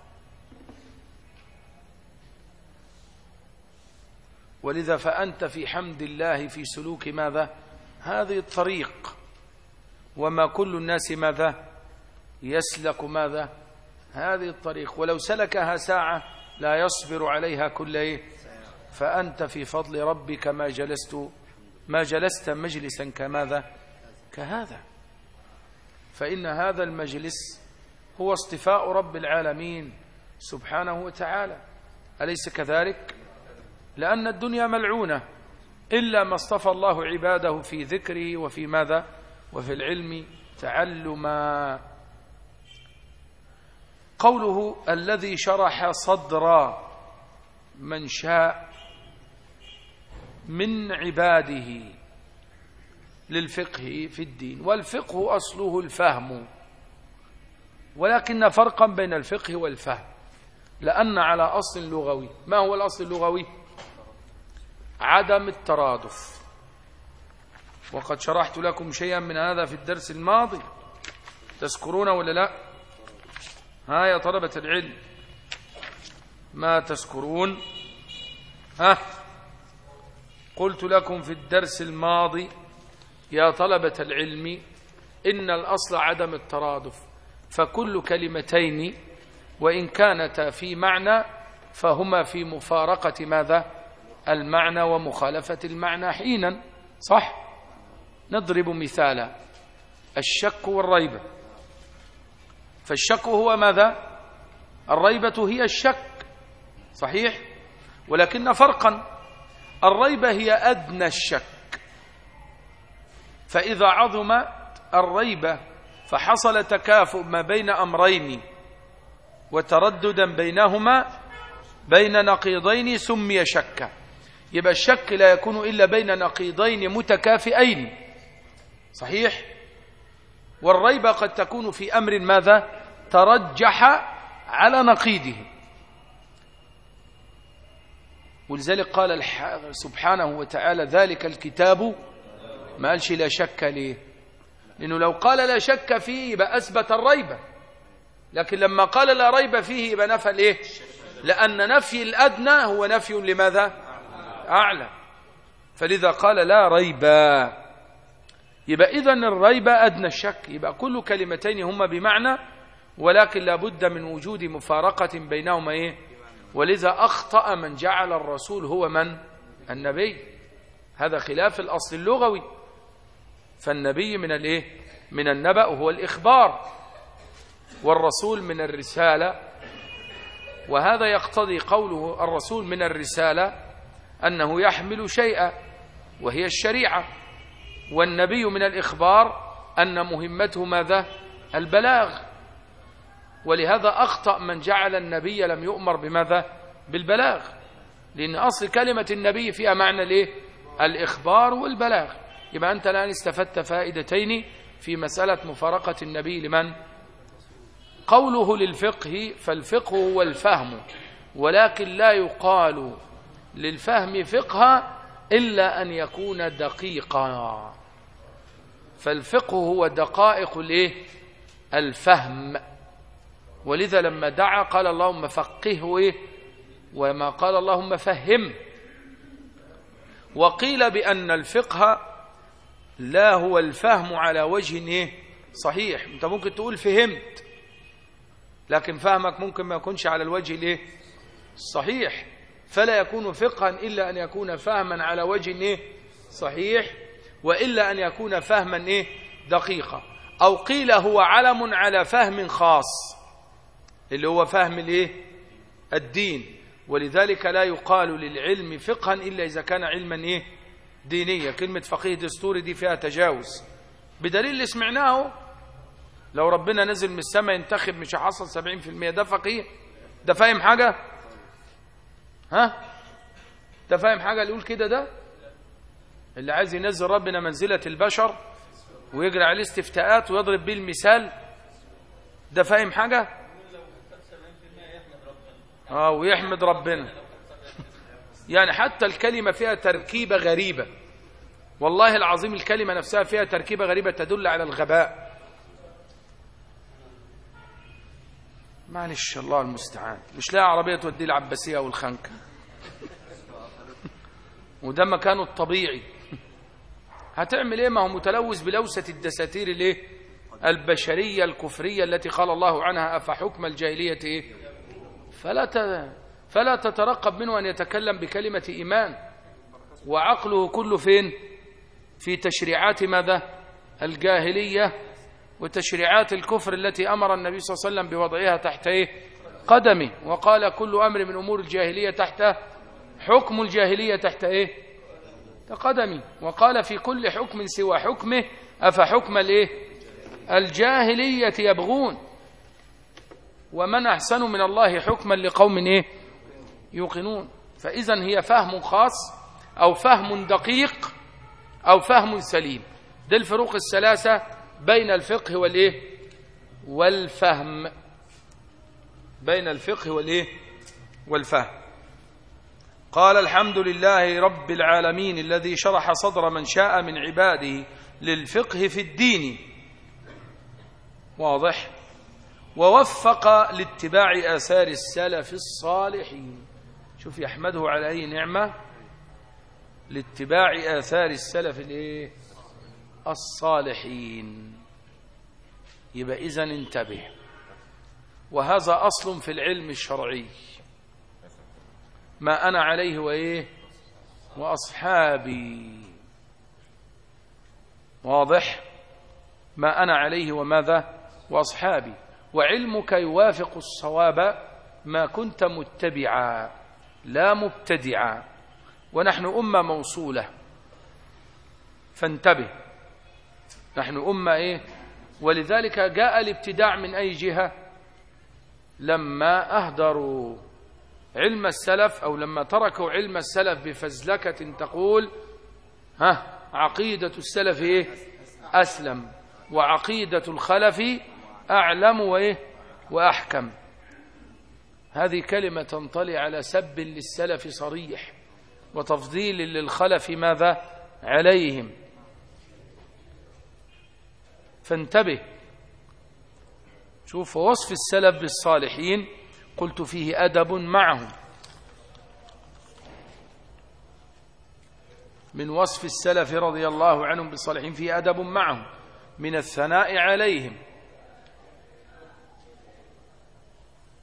ولذا فأنت في حمد الله في سلوك ماذا؟ هذه الطريق. وما كل الناس ماذا؟ يسلك ماذا؟ هذه الطريق. ولو سلكها ساعة لا يصبر عليها كل إيه؟ فأنت في فضل ربك ما جلست ما جلست مجلسا كماذا؟ كهذا. فإن هذا المجلس هو اصطفاء رب العالمين سبحانه وتعالى. أليس كذلك؟ لأن الدنيا ملعونة إلا ما اصطفى الله عباده في ذكره وفي ماذا؟ وفي العلم تعلما. قوله الذي شرح صدر من شاء من عباده للفقه في الدين والفقه أصله الفهم ولكن فرقا بين الفقه والفهم لأن على أصل لغوي ما هو الأصل اللغوي؟ عدم الترادف. وقد شرحت لكم شيئا من هذا في الدرس الماضي تذكرون ولا لا؟ ها يا طلبة العلم ما تذكرون؟ ها؟ قلت لكم في الدرس الماضي يا طلبة العلم إن الأصل عدم الترادف فكل كلمتين وإن كانتا في معنى فهما في مفارقة ماذا؟ المعنى ومخالفة المعنى. حينا صح؟ نضرب مثالا الشك والريبة فالشك هو ماذا؟ الريبة هي الشك صحيح؟ ولكن فرقا. الريبة هي أدنى الشك. فإذا عظم الريبة فحصل تكافؤ ما بين أمرين وترددا بينهما بين نقيضين سمي شكا. يبقى الشك لا يكون إلا بين نقيضين متكافئين. صحيح؟ والريبة قد تكون في أمر ماذا؟ ترجح على نقيضه. ولذلك قال سبحانه وتعالى ذلك الكتاب ما قالش لا شك ليه؟ لأنه لو قال لا شك فيه يبقى أثبت الريبة لكن لما قال لا ريب فيه يبقى نفى الايه لأن نفي الأدنى هو نفي لماذا؟ أعلى. فلذا قال لا ريب. يبقى إذن الريب أدنى الشك. يبقى كل كلمتين هما بمعنى ولكن لابد من وجود مفارقة بينهما إيه؟ ولذا أخطأ من جعل الرسول هو من؟ النبي. هذا خلاف الأصل اللغوي. فالنبي من الإيه؟ من النبأ هو الإخبار. والرسول من الرسالة. وهذا يقتضي قوله الرسول من الرسالة أنه يحمل شيئا وهي الشريعة. والنبي من الإخبار أن مهمته ماذا؟ البلاغ. ولهذا أخطأ من جعل النبي لم يؤمر بماذا؟ بالبلاغ. لأن أصل كلمة النبي فيها معنى الإيه الإخبار والبلاغ. يبقى أنت الآن استفدت فائدتين في مسألة مفارقة النبي لمن؟ قوله للفقه فالفقه هو الفهم ولكن لا يقال للفهم فقه إلا أن يكون دقيقا. فالفقه هو دقائق الايه الفهم. ولذا لما دعا قال اللهم فقهه إيه؟ وما قال اللهم فهم. وقيل بأن الفقه لا هو الفهم على وجه إيه؟ صحيح. أنت ممكن تقول فهمت لكن فهمك ممكن ما يكونش على الوجه الإيه صحيح. فلا يكون فقها إلا أن يكون فهما على وجه إيه؟ صحيح. وإلا أن يكون فهما إيه؟ دقيقا. أو قيل هو علم على فهم خاص. اللي هو فهم الايه؟ الدين. ولذلك لا يقال للعلم فقها إلا إذا كان علما إيه؟ دينيا. كلمة فقيه دستوري دي فيها تجاوز. بدليل اللي سمعناه لو ربنا نزل من السماء ينتخب مش هحصل 70% ده فقيه؟ ده فاهم حاجة؟ ها؟ ده فاهم حاجة اللي يقول كده ده؟ اللي عايز ينزل ربنا منزلة البشر ويجري عليه استفتاءات ويضرب بيه المثال ده فاهم حاجة؟ آه ويحمد ربنا. يعني حتى الكلمة فيها تركيبة غريبة. والله العظيم الكلمة نفسها فيها تركيبة غريبة تدل على الغباء. معلش الله المستعان. مش لاقي عربية تودي العباسية والخنكة. وده مكانه الطبيعي. هتعمل إيه؟ ما هو متلوث بلوسة الدساتير الإيه؟ البشرية الكفرية التي قال الله عنها أفحكم الجاهلية إيه؟ فلا. فلا تترقب منه أن يتكلم بكلمة إيمان. وعقله كله فين؟ في تشريعات ماذا؟ الجاهلية وتشريعات الكفر التي أمر النبي صلى الله عليه وسلم بوضعها تحت إيه؟ قدمه. وقال كل أمر من أمور الجاهلية تحت حكم الجاهلية تحت إيه؟ قدمي وقال في كل حكم سوى حكمه أفحكم الإيه؟ الجاهلية يبغون. ومن أحسن من الله حكما لقوم إيه؟ يوقنون. فإذا هي فهم خاص أو فهم دقيق أو فهم سليم. دي الفروق الثلاثة بين الفقه والإيه؟ والفهم. بين الفقه والإيه؟ والفهم. قال الحمد لله رب العالمين الذي شرح صدر من شاء من عباده للفقه في الدين. واضح؟ ووفق لاتباع آثار السلف الصالحين. شوف يحمده على أي نعمة؟ لاتباع آثار السلف الإيه؟ الصالحين. يبقى إذا انتبه. وهذا أصل في العلم الشرعي. ما أنا عليه وإيه؟ وأصحابي. واضح؟ ما أنا عليه وماذا؟ وأصحابي. وعلمك يوافق الصواب ما كنت متبعا لا مبتدعا. ونحن أمة موصولة. فانتبه. نحن أمة إيه؟ ولذلك جاء الابتداع من أي جهة؟ لما أهدروا علم السلف أو لما تركوا علم السلف بفزلكة تقول ها عقيدة السلف إيه؟ أسلم. وعقيدة الخلف أعلم وإيه؟ وأحكم. هذه كلمة تنطلي على سب للسلف صريح وتفضيل للخلف ماذا؟ عليهم. فانتبه. شوف وصف السلف بالصالحين قلت فيه أدب معهم. من وصف السلف رضي الله عنهم بالصالحين فيه أدب معهم. من الثناء عليهم.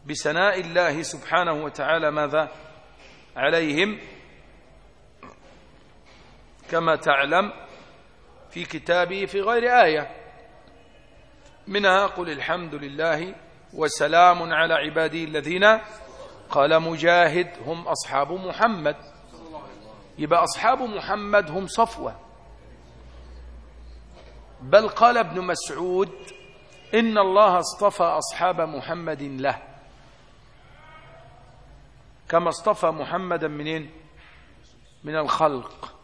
بثناء الله سبحانه وتعالى ماذا عليهم؟ كما تعلم في كتابه في غير آية. منها قل الحمد لله وسلام على عباده الذين قال مجاهد هم أصحاب محمد. يبقى أصحاب محمد هم صفوة. بل قال ابن مسعود إن الله اصطفى أصحاب محمد له. كما اصطفى محمدا منين؟ من الخلق.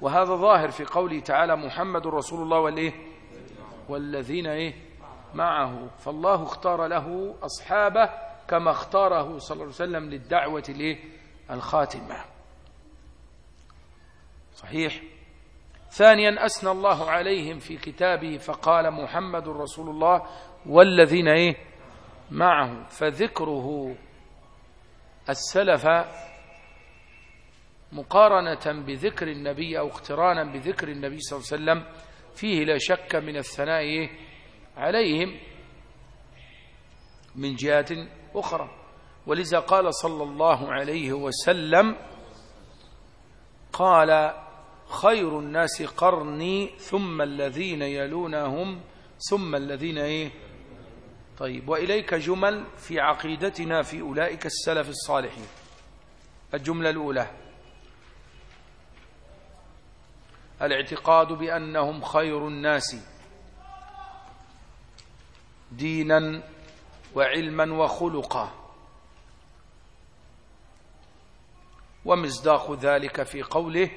وهذا ظاهر في قوله تعالى محمد رسول الله والإيه؟ والذين إيه؟ معه. فالله اختار له أصحابه كما اختاره صلى الله عليه وسلم للدعوة الإيه الخاتمة. صحيح. ثانيا أثنى الله عليهم في كتابه فقال محمد رسول الله والذين إيه؟ معه. فذكره السلف مقارنة بذكر النبي أو اقترانا بذكر النبي صلى الله عليه وسلم فيه لا شك من الثناء عليهم من جهات أخرى. ولذا قال صلى الله عليه وسلم قال خير الناس قرني ثم الذين يلونهم ثم الذين إيه طيب وإليك جمل في عقيدتنا في أولئك السلف الصالحين. الجملة الأولى. الاعتقاد بأنهم خير الناس دينا وعلما وخلقا. ومصداق ذلك في قوله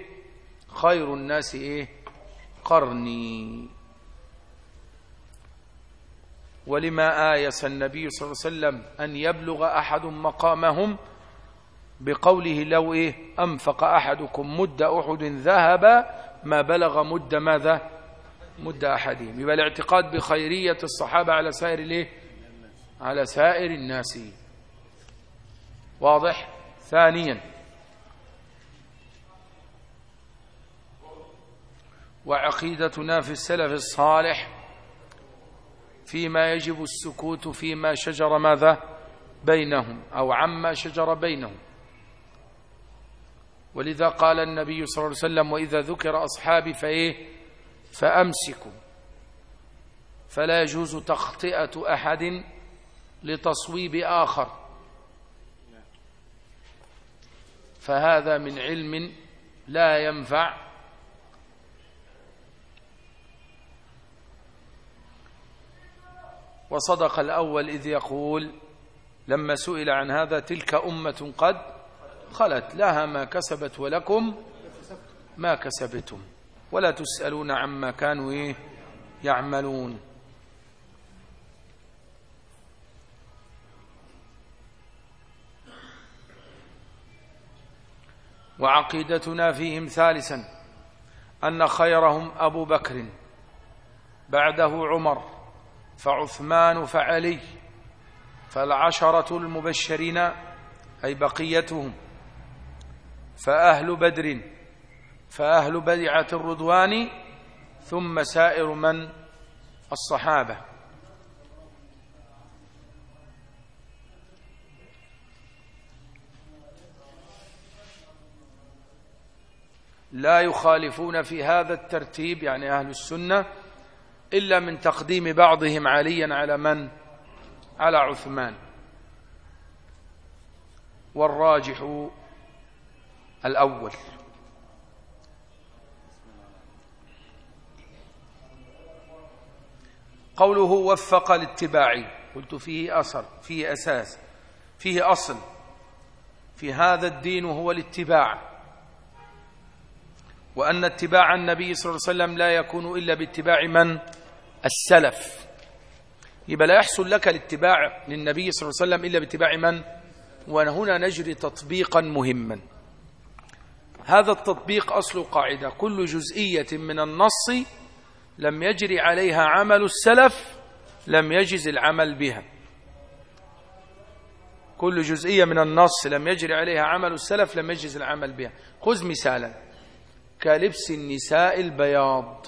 خير الناس إيه؟ قرني. ولما آيس النبي صلى الله عليه وسلم أن يبلغ أحد مقامهم بقوله لو إيه أنفق أحدكم مد أحد ذهب ما بلغ مد ماذا؟ مد أحدهم. يبقى الاعتقاد بخيرية الصحابة على سائر الإيه؟ على سائر الناس. واضح؟ ثانيا. وعقيدتنا في السلف الصالح فيما يجب السكوت فيما شجر ماذا بينهم أو عما شجر بينهم. ولذا قال النبي صلى الله عليه وسلم وإذا ذكر أصحابي فإيه؟ فأمسكوا. فلا يجوز تخطئة أحد لتصويب آخر. فهذا من علم لا ينفع وصدق الأول إذ يقول لما سئل عن هذا تلك أمة قد خلت لها ما كسبت ولكم ما كسبتم ولا تسألون عما كانوا يعملون. وعقيدتنا فيهم ثالثا أن خيرهم أبو بكر بعده عمر فعثمان فعلي فالعشرة المبشرين أي بقيتهم فأهل بدر فأهل بيعة الرضوان ثم سائر من؟ الصحابة. لا يخالفون في هذا الترتيب يعني أهل السنة إلا من تقديم بعضهم عليا على من؟ على عثمان. والراجح الأول. قوله وفق الاتباع قلت فيه أصل فيه أساس فيه أصل. في هذا الدين وهو الاتباع. وأن اتباع النبي صلى الله عليه وسلم لا يكون إلا باتباع من؟ السلف. يبقى لا يحصل لك الاتباع للنبي صلى الله عليه وسلم إلا باتباع من؟ وهنا نجري تطبيقا مهما. هذا التطبيق أصل قاعدة. كل جزئية من النص لم يجري عليها عمل السلف لم يجز العمل بها. كل جزئية من النص لم يجري عليها عمل السلف لم يجز العمل بها. خذ مثالا. كلبس النساء البياض.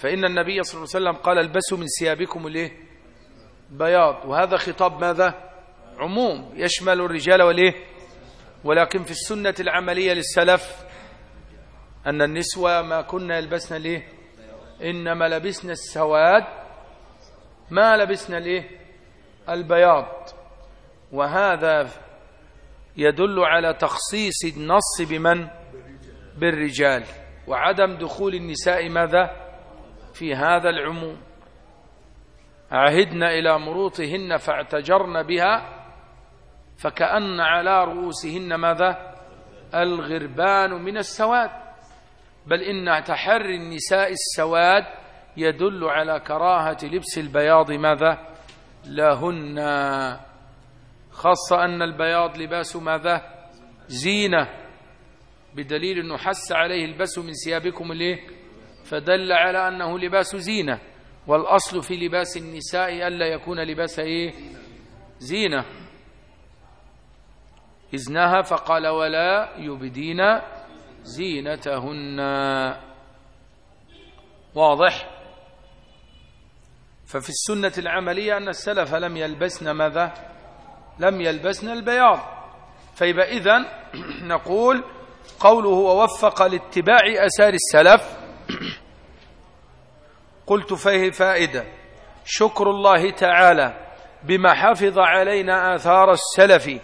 فإن النبي صلى الله عليه وسلم قال البسوا من ثيابكم الإيه؟ بياض. وهذا خطاب ماذا؟ عموم. يشمل الرجال والإيه؟ ولكن في السنة العملية للسلف أن النسوة ما كنا يلبسن ليه إنما لبسنا السواد ما لبسنا ليه البياض. وهذا يدل على تخصيص النص بمن؟ بالرجال. وعدم دخول النساء ماذا؟ في هذا العموم. عهدنا إلى مروطهن فاعتجرن بها فكأن على رؤوسهن ماذا؟ الغربان من السواد. بل إن تحري النساء السواد يدل على كراهة لبس البياض ماذا؟ لهن. خاصة أن البياض لباس ماذا؟ زينة. بدليل أنه حس عليه البس من ثيابكم ليه؟ فدل على أنه لباس زينة والأصل في لباس النساء ألا يكون لباس إيه؟ زينة. إذنها فقال ولا يبدين زينتهن. واضح؟ ففي السنة العملية أن السلف لم يلبسن ماذا؟ لم يلبسن البياض. فيبقى إذن نقول قوله ووفق لاتباع أسار السلف قلت فيه فائدة. شكر الله تعالى بما حفظ علينا آثار السلف.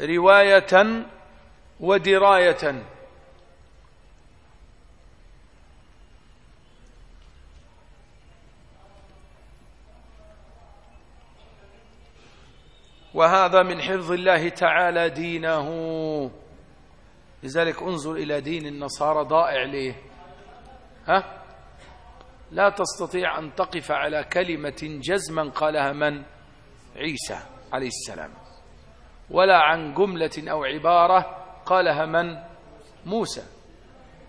رواية ودراية. وهذا من حفظ الله تعالى دينه. لذلك انظر إلى دين النصارى ضائع ليه؟ ها؟ لا تستطيع أن تقف على كلمة جزما قالها من؟ عيسى عليه السلام. ولا عن جملة أو عبارة قالها من؟ موسى.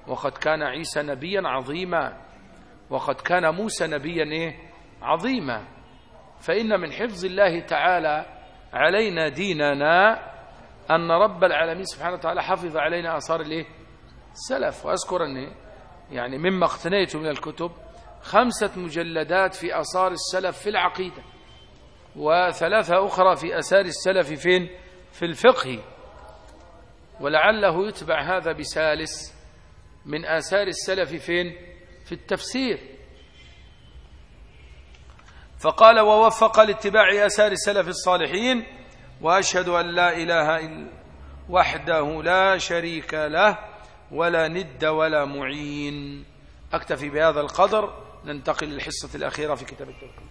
وقد كان عيسى نبيا عظيما. وقد كان موسى نبيا إيه؟ عظيما. فإن من حفظ الله تعالى علينا ديننا أن رب العالمين سبحانه وتعالى حفظ علينا آثار؟ السلف. وأذكر أن يعني مما اقتنيت من الكتب خمسة مجلدات في آثار السلف في العقيدة وثلاثة أخرى في أثار السلف فين؟ في الفقه. ولعله يتبع هذا بسالس من آثار السلف فين؟ في التفسير. فقال ووفق لاتباع آثار السلف الصالحين وأشهد أن لا إله إلا وحده لا شريك له ولا ند ولا معين. أكتفي بهذا القدر. ننتقل للحصة الأخيرة في كتاب التوحيد